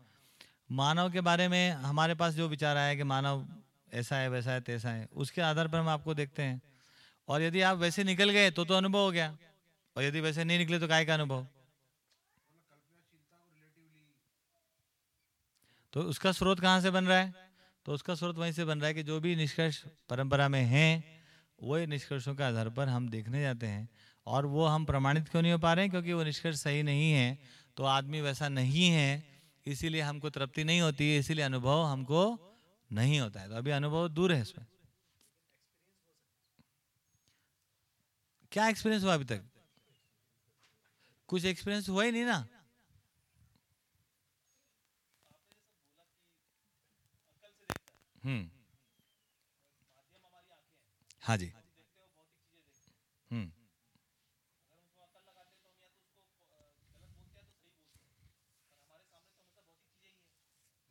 मानव के बारे में हमारे पास जो विचार आया कि मानव ऐसा है वैसा है तैसा है उसके आधार पर हम आपको देखते हैं। और यदि आप वैसे निकल गए तो तो अनुभव हो गया और यदि वैसे नहीं निकले तो काय का अनुभव? तो उसका स्रोत कहाँ से बन रहा है? तो उसका स्रोत वहीं से बन रहा है कि जो भी निष्कर्ष परंपरा में हैं वही निष्कर्षों के आधार पर हम देखने जाते हैं और वो हम प्रमाणित क्यों नहीं हो पा रहे हैं? क्योंकि वो निष्कर्ष सही नहीं है तो आदमी वैसा नहीं है, इसीलिए हमको तृप्ति नहीं होती है इसीलिए अनुभव हमको नहीं होता है। तो अभी अनुभव दूर है इसमें। क्या एक्सपीरियंस हुआ अभी तक? कुछ एक्सपीरियंस हुआ ही नहीं ना? हम्म। हाँ जी हम्म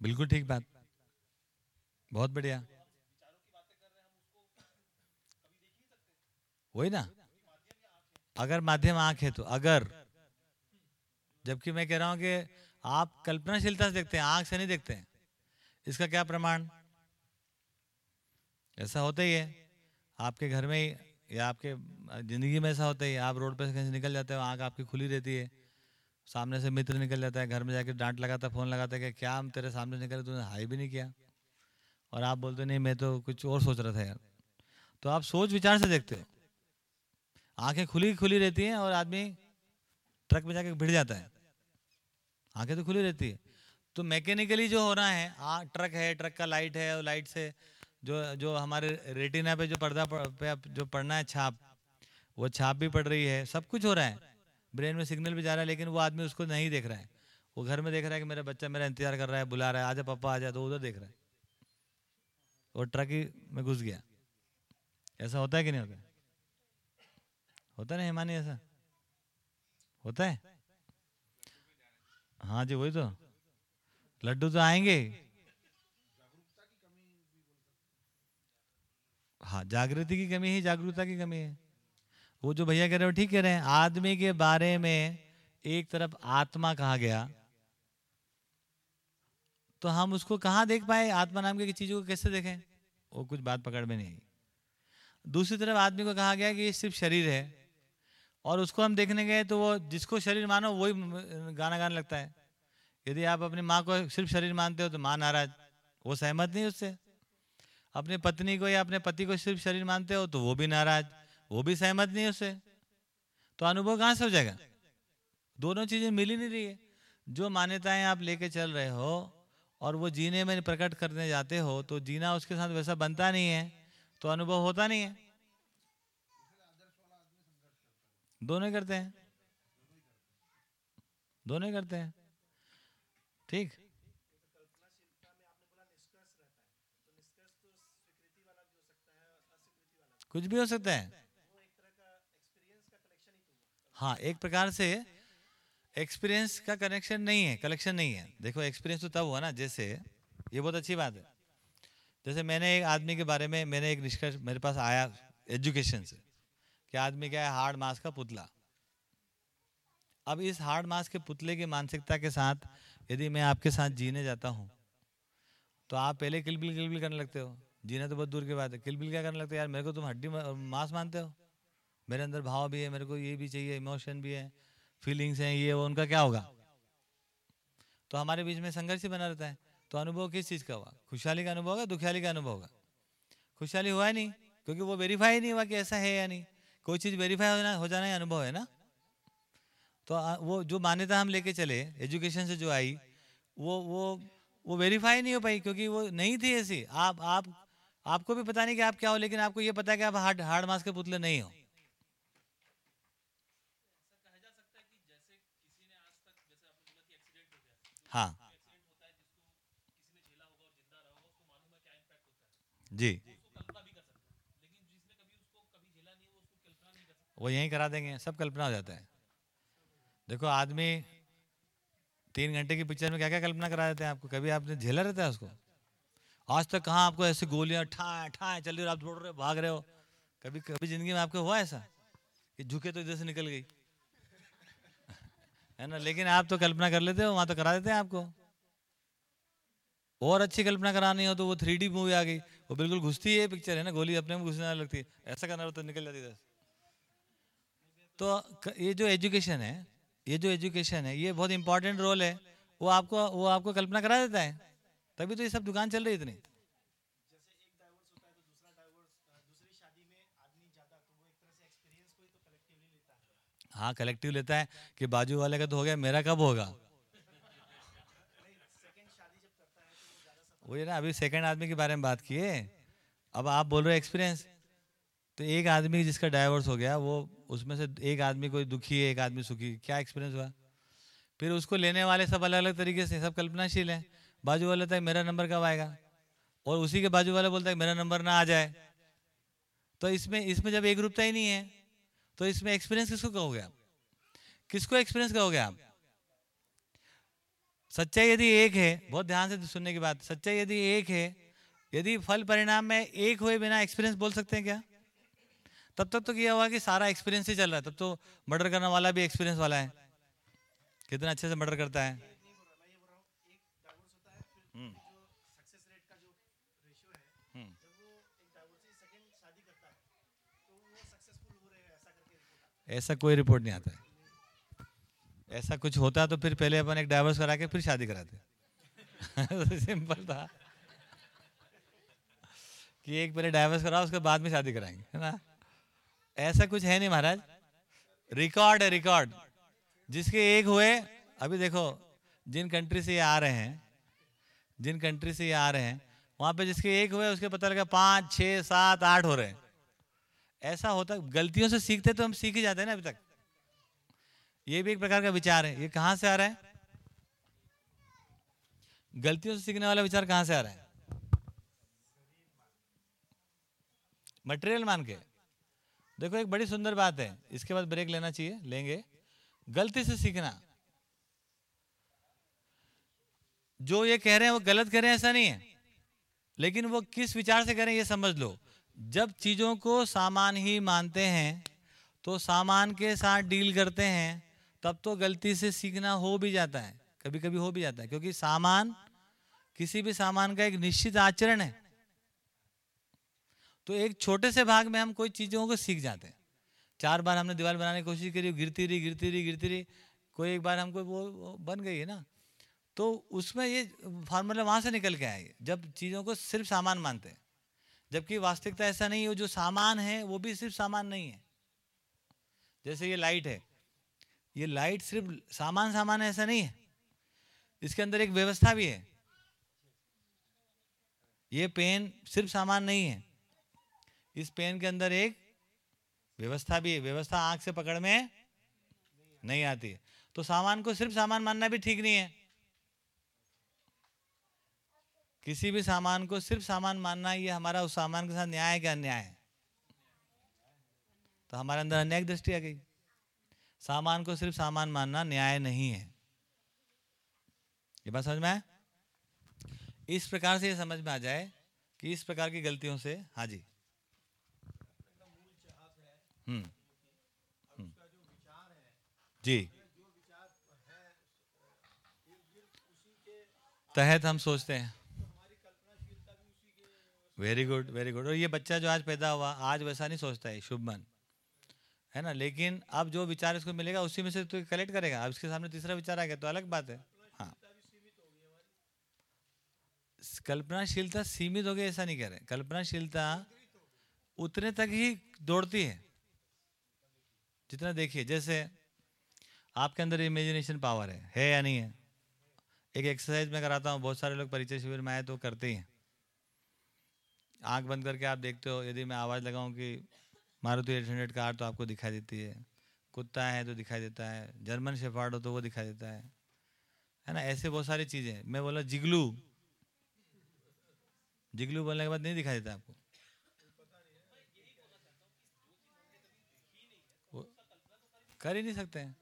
बिल्कुल ठीक बात। बहुत बढ़िया। वही ना। अगर माध्यम आँख है तो अगर। जबकि मैं कह रहा हूँ कि आप कल्पनाशीलता से देखते हैं, आँख से नहीं देखते हैं। इसका क्या प्रमाण? ऐसा होता ही है। आपके घर में ही या आपके ज़िंदगी में ऐसा होता ही है। आप रोड पर कहीं से निकल जाते हो, आँख आपकी खुली रहती है। सामने से मित्र निकल जाता है, घर में जाके डांट लगाता है फ़ोन लगाता है कि क्या हम तेरे सामने निकले, तूने हाई भी नहीं किया। और आप बोलते नहीं, मैं तो कुछ और सोच रहा था यार। तो आप सोच विचार से देखते हो। आँखें खुली खुली रहती हैं और आदमी ट्रक में जाके भिड़ जाता है। आँखें तो खुली रहती है। तो मैकेनिकली जो हो रहा है हाँ ट्रक है, ट्रक का लाइट है और लाइट से जो जो हमारे रेटिना पे जो पर्दा पे जो पड़ना है छाप, वो छाप भी पड़ रही है, सब कुछ हो रहा है। ब्रेन में सिग्नल भी जा रहा है, लेकिन वो आदमी उसको नहीं देख रहा है। वो घर में देख रहा है कि मेरा बच्चा मेरा इंतज़ार कर रहा है, बुला रहा है, आजा पापा, आजा तो उधर देख रहा है। और ट्रक ही में घुस गया। ऐसा होता है कि नहीं होता? होता नहीं हिमानी ऐसा। होता है? हाँ जी, वही तो। लड्डू तो आएँगे हाँ जागृति की कमी है, जागरूकता की कमी है। वो जो भैया कह रहे हो, ठीक कह रहे हैं, आदमी के बारे में एक तरफ़ आत्मा कहा गया तो हम उसको कहाँ देख पाए? आत्मा नाम की चीज़ों को कैसे देखें? वो कुछ बात पकड़ में नहीं। दूसरी तरफ़ आदमी को कहा गया कि ये सिर्फ़ शरीर है, और उसको हम देखने गए तो वो जिसको शरीर मानो वही गाना गाने लगता है। यदि आप अपनी माँ को सिर्फ़ शरीर मानते हो तो माँ नाराज़, वो सहमत नहीं उससे। अपनी पत्नी को या अपने पति को सिर्फ़ शरीर मानते हो तो वो भी नाराज़। वो भी सहमत नहीं उससे। तो अनुभव कहाँ से हो जाएगा? दोनों चीज़ें मिल ही नहीं रही है। जो मान्यताएँ आप लेके चल रहे हो और वो जीने में प्रकट करने जाते हो तो जीना उसके साथ वैसा बनता नहीं है तो अनुभव होता नहीं है। दोनों ही करते हैं। दोनों ही करते हैं। ठीक। कुछ भी हो सकता है। हाँ एक प्रकार से एक्सपीरियंस का कनेक्शन नहीं है कलेक्शन नहीं है। देखो एक्सपीरियंस तो तब हुआ ना, जैसे, ये बहुत अच्छी बात है। जैसे मैंने एक आदमी के बारे में, मैंने एक निष्कर्ष मेरे पास आया एजुकेशन से, कि आदमी क्या है हार्ड मास का पुतला। अब इस हार्ड मास के पुतले की मानसिकता के साथ, यदि मैं आपके साथ जीने जाता हूँ तो आप पहले किलबिल किलबिल करने लगते हो। जीना तो बहुत दूर की बात है। किलबिल क्या करने लगते हो? यार, मेरे को तुम हड्डी मांस मानते हो? मेरे अंदर भाव भी है, मेरे को ये भी चाहिए इमोशन भी है फीलिंग्स हैं, ये, वो, उनका क्या होगा? तो हमारे बीच में संघर्ष ही बना रहता है। तो अनुभव किस चीज़ का हुआ खुशहाली का अनुभव होगा, दुखियाली का अनुभव होगा? खुशहाली हुआ नहीं, क्योंकि वो वेरीफाई नहीं हुआ कि ऐसा है या नहीं। कोई चीज़ वेरीफाई होना हो जाना ही अनुभव है ना? तो वो जो मान्यता हम लेके चले एजुकेशन से जो आई, वो वो वो वेरीफाई नहीं हो पाई, क्योंकि वो नहीं थी ऐसी। आप आप, आपको भी पता नहीं कि आप क्या हो, लेकिन आपको ये पता है कि आप हार्ड हार्ड मास के पुतले नहीं हो। हाँ। जी। वो यहीं करा देंगे, सब कल्पना हो जाता है। देखो, आदमी तीन घंटे की पिक्चर में क्या क्या कल्पना करा देते हैं आपको? कभी आपने झेला रहता है उसको? आज तक कहाँ आपको ऐसे गोलियाँ ठाए ठाए, चल रही हो, आप दौड़ रहे हो, भाग रहे हो? कभी कभी ज़िंदगी में आपको हुआ ऐसा? कि झुके तो इधर से निकल गई। है ना? लेकिन आप तो कल्पना कर लेते हो, वहाँ तो करा देते हैं आपको। और अच्छी कल्पना करानी हो तो वो थ्री मूवी आ गई। वो बिल्कुल घुसती है पिक्चर है ना? गोली अपने में घुसने लगती है। ऐसा करना तो निकल जाती है तो ये जो एजुकेशन है, ये जो एजुकेशन है, ये बहुत इंपॉर्टेंट रोल है। वो आपको वो आपको कल्पना करा देता है। तभी तो ये सब दुकान चल रही इतनी। हाँ कलेक्टिव लेता है कि बाजू वाले का तो हो गया, मेरा कब होगा? वही ना, अभी सेकंड आदमी के बारे में बात किए अब आप बोल रहे एक्सपीरियंस तो एक आदमी जिसका डाइवोर्स हो गया, वो उसमें से एक आदमी कोई दुखी है, एक आदमी सुखी, क्या एक्सपीरियंस हुआ? फिर उसको लेने वाले सब अलग अलग तरीके से, सब कल्पनाशील है। बाजू वाला तक मेरा नंबर कब आएगा? और उसी के बाजू वाला बोलता है, मेरा नंबर ना आ जाए। तो इसमें इसमें जब एक रूपता ही नहीं है। तो इसमें एक्सपीरियंस किसको कहोगे आप? किसको एक्सपीरियंस कहोगे आप? सच्चाई यदि एक है, बहुत ध्यान से सुनने की बात, सच्चाई यदि एक है, यदि फल परिणाम में एक हुए बिना एक्सपीरियंस बोल सकते हैं क्या? तब तक तो किया हुआ कि सारा एक्सपीरियंस ही चल रहा है, तब तो मर्डर करने वाला भी एक्सपीरियंस वाला है। कितना अच्छे से मर्डर करता है। ऐसा कोई रिपोर्ट नहीं आता है। ऐसा कुछ होता तो फिर पहले अपन एक डाइवर्स करा के फिर शादी कराते। सिंपल था। कि एक पहले डाइवर्स करा उसके बाद में शादी कराएँगे, है ना? ऐसा कुछ है नहीं महाराज। रिकॉर्ड है रिकॉर्ड जिसके एक हुए, अभी देखो, जिन कंट्री से ये आ रहे हैं, जिन कंट्री से ये आ रहे हैं, वहाँ पे जिसके एक हुए, उसके पता लगा पाँच छह सात, आठ हो रहे हैं। ऐसा होता, गलतियों से सीखते तो हम सीख ही जाते हैं ना अभी तक। ये भी एक प्रकार का विचार है। ये कहाँ से आ रहा है? गलतियों से सीखने वाला विचार कहाँ से आ रहा है? मटेरियल मान के। देखो, एक बड़ी सुंदर बात है। इसके बाद ब्रेक लेना चाहिए, लेंगे। गलती से सीखना। जो ये कह रहे हैं, वो गलत कह रहे हैं, ऐसा नहीं है। लेकिन वो किस विचार से कह रहे हैं, ये समझ लो। जब चीज़ों को सामान ही मानते हैं तो सामान के साथ डील करते हैं तब तो गलती से सीखना हो भी जाता है। कभी कभी हो भी जाता है क्योंकि सामान किसी भी सामान का एक निश्चित आचरण है। तो एक छोटे से भाग में हम कोई चीज़ों को सीख जाते हैं। चार बार हमने दीवार बनाने की कोशिश करी गिरती रही गिरती रही गिरती रही कोई एक बार हमको वो, वो बन गई है ना। तो उसमें ये फार्मूला वहाँ से निकल के आए जब चीज़ों को सिर्फ़ सामान मानते हैं। जबकि वास्तविकता ऐसा नहीं है जो सामान है, वो भी सिर्फ़ सामान नहीं है। जैसे ये लाइट है। ये लाइट सिर्फ़ सामान सामान ऐसा नहीं है। इसके अंदर एक व्यवस्था भी है। ये पेन सिर्फ़ सामान नहीं है। इस पेन के अंदर एक व्यवस्था भी है। व्यवस्था आँख से पकड़ में नहीं आती है। तो सामान को सिर्फ़ सामान मानना भी ठीक नहीं है। किसी भी सामान को सिर्फ़ सामान मानना ये हमारा उस सामान के साथ न्याय क्या अन्याय है? तो हमारे अंदर अन्याय दृष्टि आ गई। सामान को सिर्फ़ सामान मानना न्याय नहीं है। ये बात समझ में आए इस प्रकार से ये समझ में आ जाए कि इस प्रकार की गलतियों से हाँ जी। हम्म, हम्म। जी। तहत हम सोचते हैं। वेरी गुड वेरी गुड और ये बच्चा जो आज पैदा हुआ, आज वैसा नहीं सोचता है, शुभमन। है ना? लेकिन अब जो विचार इसको मिलेगा, उसी में से तो कलेक्ट करेगा। अब इसके सामने तीसरा विचार आ गया तो अलग बात है। हाँ। कल्पनाशीलता सीमित हो गई, ऐसा नहीं कह रहे। कल्पनाशीलता उतने तक ही दौड़ती है, जितना देखिए। जैसे आपके अंदर इमेजिनेशन पावर है है या नहीं है? एक एक्सरसाइज में कराता हूँ, बहुत सारे लोग परिचय शिविर में आए तो करते ही हैं। आँख बंद करके आप देखते हो, यदि मैं आवाज़ लगाऊँ कि मारुति एट हंड्रेड कार तो आपको दिखाई देती है। कुत्ता है तो दिखाई देता है, जर्मन शेफार्ड हो तो वो दिखाई देता है। है ना, ऐसे बहुत सारी चीज़ें मैं बोला जिगलू। जिगलू बोलने के बाद नहीं दिखाई देता आपको। कर ही नहीं सकते हैं।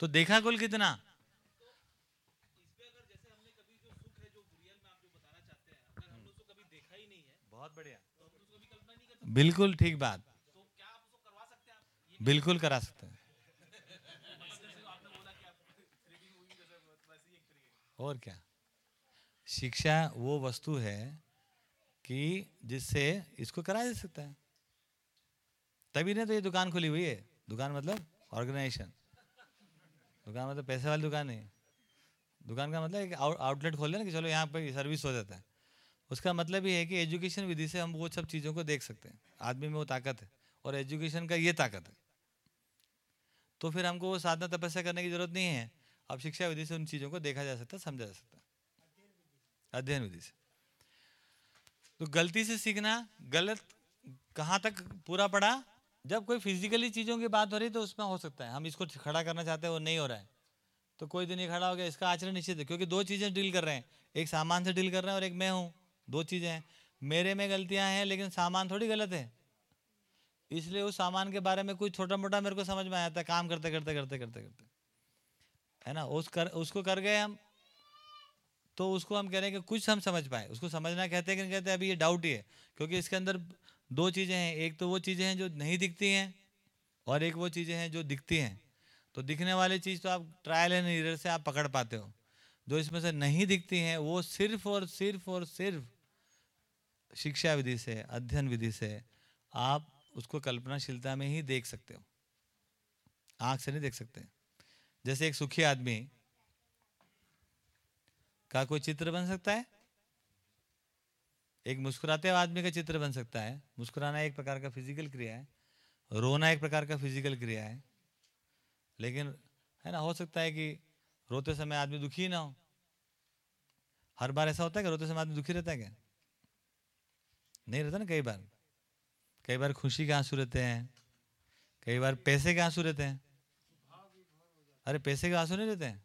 तो देखा कुल कितना बहुत बढ़िया बिल्कुल ठीक बात। बिल्कुल करा सकते हैं। और क्या? शिक्षा वो वस्तु है कि जिससे इसको कराया जा सकता है। तभी ना तो ये दुकान खुली हुई है। दुकान मतलब ऑर्गेनाइजेशन दुकान मतलब पैसे वाली दुकान नहीं। दुकान का मतलब एक आउटलेट खोल ना कि चलो यहाँ पर सर्विस हो जाता है। उसका मतलब ये है कि एजुकेशन विधि से हम वो सब चीज़ों को देख सकते हैं। आदमी में वो ताकत है और एजुकेशन का ये ताकत है। तो फिर हमको वो साधना तपस्या करने की ज़रूरत नहीं है। अब शिक्षा विधि से उन चीज़ों को देखा जा सकता है, समझा जा सकता अध्ययन विधि से। तो गलती से सीखना, गलत कहाँ तक पूरा पड़ा, जब कोई फिजिकली चीज़ों की बात हो रही तो उसमें हो सकता है। हम इसको खड़ा करना चाहते हैं, वो नहीं हो रहा है। तो कोई दिन नहीं खड़ा हो गया, इसका आचरण निश्चित है, क्योंकि दो चीज़ें डील कर रहे हैं। एक सामान से डील कर रहे हैं और एक मैं हूँ। दो चीज़ें हैं। मेरे में गलतियाँ हैं, लेकिन सामान थोड़ी गलत है। इसलिए उस सामान के बारे में कुछ छोटा मोटा मेरे को समझ में आया था, काम करते करते करते करते करते। है ना? उस कर, उसको कर गए हम। तो उसको हम कह रहे हैं कि कुछ हम समझ पाए। उसको समझना कहते हैं कि कहते अभी ये डाउट ही है। क्योंकि इसके अंदर दो चीज़ें हैं। एक तो वो चीज़ें हैं जो नहीं दिखती हैं, और एक वो चीज़ें हैं जो दिखती हैं। तो दिखने वाली चीज़ तो आप ट्रायल एंड एरर से आप पकड़ पाते हो। जो इसमें से नहीं दिखती हैं, वो सिर्फ़ और सिर्फ़ और सिर्फ़ शिक्षा विधि से, अध्ययन विधि से, आप उसको कल्पनाशीलता में ही देख सकते हो। आँख से नहीं देख सकते। जैसे एक सुखी आदमी का कोई चित्र बन सकता है? एक मुस्कुराते हुए आदमी का चित्र बन सकता है। मुस्कुराना एक प्रकार का फ़िज़िकल क्रिया है। रोना एक प्रकार का फ़िज़िकल क्रिया है। लेकिन, है ना, हो सकता है कि रोते समय आदमी दुखी ना हो। हर बार ऐसा होता है कि रोते समय आदमी दुखी रहता है क्या? नहीं रहता ना कई बार। कई बार खुशी के आँसू रहते हैं। कई बार पैसे के आँसू रहते हैं। अरे पैसे के आँसू नहीं रहते हैं?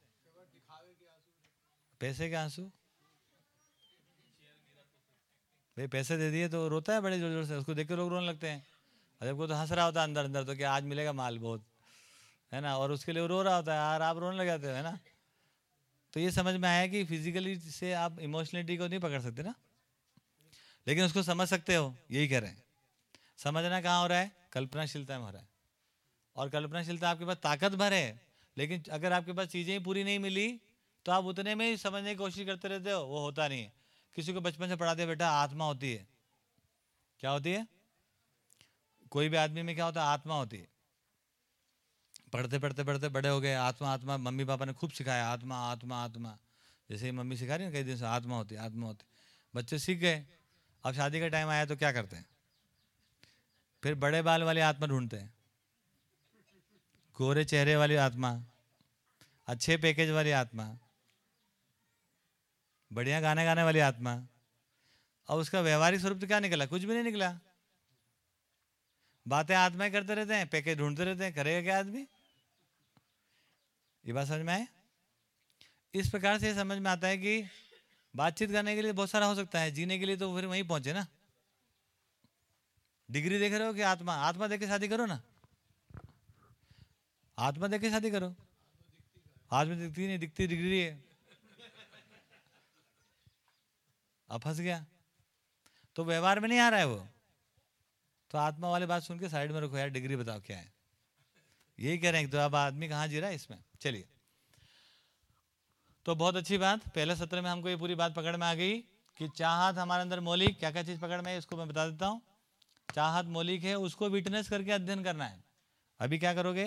पैसे के आँसू? भाई पैसे दे दिए तो रोता है बड़े ज़ोर ज़ोर से, उसको देख के लोग रोने लगते हैं। और जब को तो हंस रहा होता है अंदर अंदर तो क्या आज मिलेगा माल बहुत, है ना? और उसके लिए रो रहा होता है, यार, आप रोने लग जाते हो, है ना? तो ये समझ में आया कि फिजिकली से आप इमोशनलिटी को नहीं पकड़ सकते ना? लेकिन उसको समझ सकते हो, यही कह रहे हैं। समझना कहाँ हो रहा है? कल्पनाशीलता में हो रहा है। और कल्पनाशीलता आपके पास ताकत भर है, लेकिन अगर आपके पास चीज़ें ही पूरी नहीं मिली तो आप उतने में ही समझने की कोशिश करते रहते हो, वो होता नहीं है। किसी को बचपन से पढ़ाते, बेटा, आत्मा होती है। क्या होती है? कोई भी आदमी में क्या होता है? आत्मा होती है। पढ़ते पढ़ते पढ़ते बड़े हो गए, आत्मा आत्मा, मम्मी, पापा ने खूब सिखाया, आत्मा आत्मा आत्मा। जैसे ही मम्मी सिखा रही है कई दिन से आत्मा होती आत्मा होती बच्चे सीख गए अब शादी का टाइम आया तो क्या करते हैं? फिर बड़े बाल वाली आत्मा ढूंढते हैं। गोरे चेहरे वाली आत्मा, अच्छे पैकेज वाली आत्मा, बढ़िया गाने गाने वाली आत्मा। और उसका व्यवहारिक स्वरूप तो क्या निकला? कुछ भी नहीं निकला। बातें आत्मा करते रहते हैं पैकेज ढूंढते रहते हैं। करेगा क्या आदमी? ये बात समझ में आए इस प्रकार से समझ में आता है कि बातचीत करने के लिए बहुत सारा हो सकता है, जीने के लिए तो फिर वहीं पहुँचे ना। डिग्री देख रहे हो कि आत्मा? आत्मा देख के शादी करो ना। आत्मा देख के शादी करो। आत्मा दिखती नहीं, दिखती डिग्री है। अब फंस गया। तो व्यवहार में नहीं आ रहा है वो। तो आत्मा वाले बात सुन के साइड में रखो यार, डिग्री बताओ क्या है। यही कह रहे हैं तो अब आदमी कहाँ जी रहा है इसमें? चलिए। तो बहुत अच्छी बात। पहले सत्र में हमको ये पूरी बात पकड़ में आ गई कि चाहत हमारे अंदर मौलिक क्या क्या चीज़ पकड़ में है मैं बता देता हूँ। चाहत मौलिक है, उसको विटनेस करके अध्ययन करना है। अभी क्या करोगे?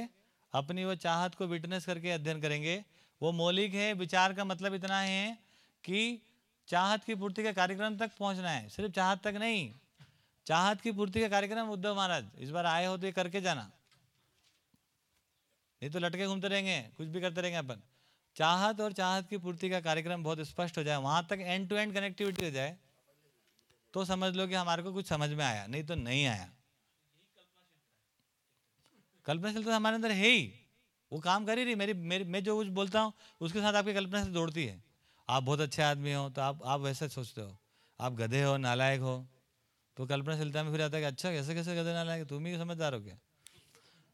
अपनी वो चाहत को विटनेस करके अध्ययन करेंगे। वो मौलिक है, विचार का मतलब इतना है कि चाहत की पूर्ति के कार्यक्रम तक पहुँचना है। सिर्फ़ चाहत तक नहीं, चाहत की पूर्ति का कार्यक्रम उद्धव महाराज, इस बार आए हो तो ये करके जाना। नहीं तो लटके घूमते रहेंगे, कुछ भी करते रहेंगे अपन। चाहत और चाहत की पूर्ति का कार्यक्रम बहुत स्पष्ट हो जाए, वहाँ तक एंड टू एंड कनेक्टिविटी हो जाए तो समझ लो कि हमारे को कुछ समझ में आया, नहीं तो नहीं आया। कल्पनाशीलता तो हमारे अंदर है ही। वो काम कर ही रही, मेरी मेरी, मैं जो कुछ बोलता हूँ, उसके साथ आपकी कल्पना से दौड़ती है। आप बहुत अच्छे आदमी हो तो आप आप वैसे सोचते हो। आप गधे हो, नालायक हो तो कल्पनाशीलता में फिर आता है कि अच्छा कैसे कैसे गधे, नालायक, तुम ही समझदार हो क्या?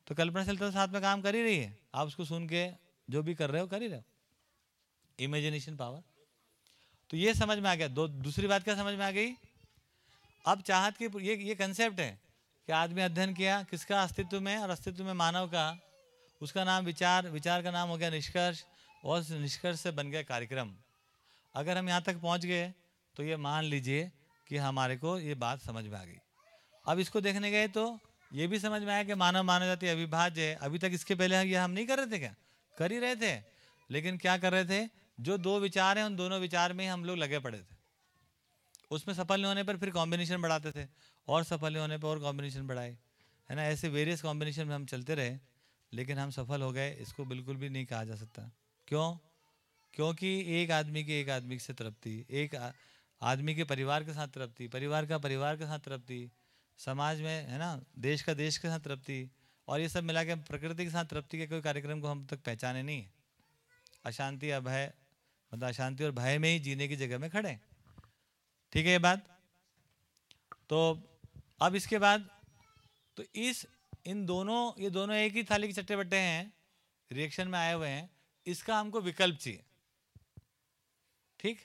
तो कल्पनाशीलता साथ में काम कर ही रही है। आप उसको सुन के जो भी कर रहे हो, कर ही रहे हो। Imagination power. तो ये समझ में आ गया। दो, दूसरी बात क्या समझ में आ गई? अब चाहत की ये ये कंसेप्ट है कि आदमी अध्ययन किया, किसका अस्तित्व में और अस्तित्व में मानव का? उसका नाम विचार विचार का नाम हो गया निष्कर्ष, और निष्कर्ष से बन गया कार्यक्रम। अगर हम यहाँ तक पहुँच गए तो ये मान लीजिए कि हमारे को ये बात समझ में आ गई। अब इसको देखने गए तो ये भी समझ में आया कि मानव मानव जाति अविभाज्य है। अभी तक इसके पहले हम ये हम नहीं कर रहे थे क्या? कर ही रहे थे। लेकिन क्या कर रहे थे? जो दो विचार हैं, उन दोनों विचार में ही हम लोग लगे पड़े थे। उसमें सफल नहीं होने पर फिर कॉम्बिनेशन बढ़ाते थे, और सफल नहीं होने पर और कॉम्बिनेशन बढ़ाए, है ना? ऐसे वेरियस कॉम्बिनेशन में हम चलते रहे, लेकिन हम सफल हो गए, इसको बिल्कुल भी नहीं कहा जा सकता। क्यों? क्योंकि एक आदमी की एक आदमी से तृप्ति, एक आदमी के परिवार के साथ तृप्ति, परिवार का परिवार के साथ तृप्ति, समाज में, है ना? देश का देश के साथ तृप्ति, और ये सब मिला के प्रकृति के साथ तृप्ति के कोई कार्यक्रम को हम तक पहचाने नहीं अशांति अभय मतलब अशांति और भय में ही जीने की जगह में खड़े ठीक है ये बात? तो अब इसके बाद तो इस, इन दोनों, ये दोनों एक ही थाली के चट्टे बट्टे हैं रिएक्शन में आए हुए हैं, इसका हमको विकल्प चाहिए। ठीक?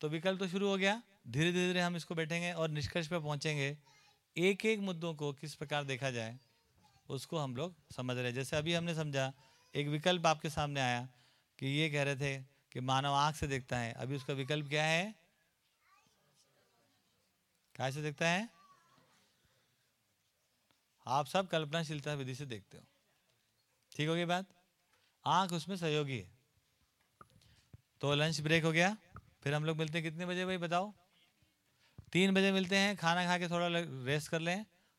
तो विकल्प तो शुरू हो गया धीरे धीरे हम इसको बैठेंगे और निष्कर्ष पे पहुँचेंगे एक एक मुद्दों को किस प्रकार देखा जाए, उसको हम लोग समझ रहे जैसे अभी हमने समझा, एक विकल्प आपके सामने आया कि ये कह रहे थे कि मानव आँख से देखता है। अभी उसका विकल्प क्या है? कैसे देखता है? आप सब कल्पनाशीलता विधि से देखते हो। ठीक होगी बात? आँख उसमें सहयोगी है। तो लंच ब्रेक हो गया। फिर हम लोग मिलते हैं कितने बजे भाई बताओ? तीन बजे मिलते हैं, खाना खा के थोड़ा रेस्ट कर लें।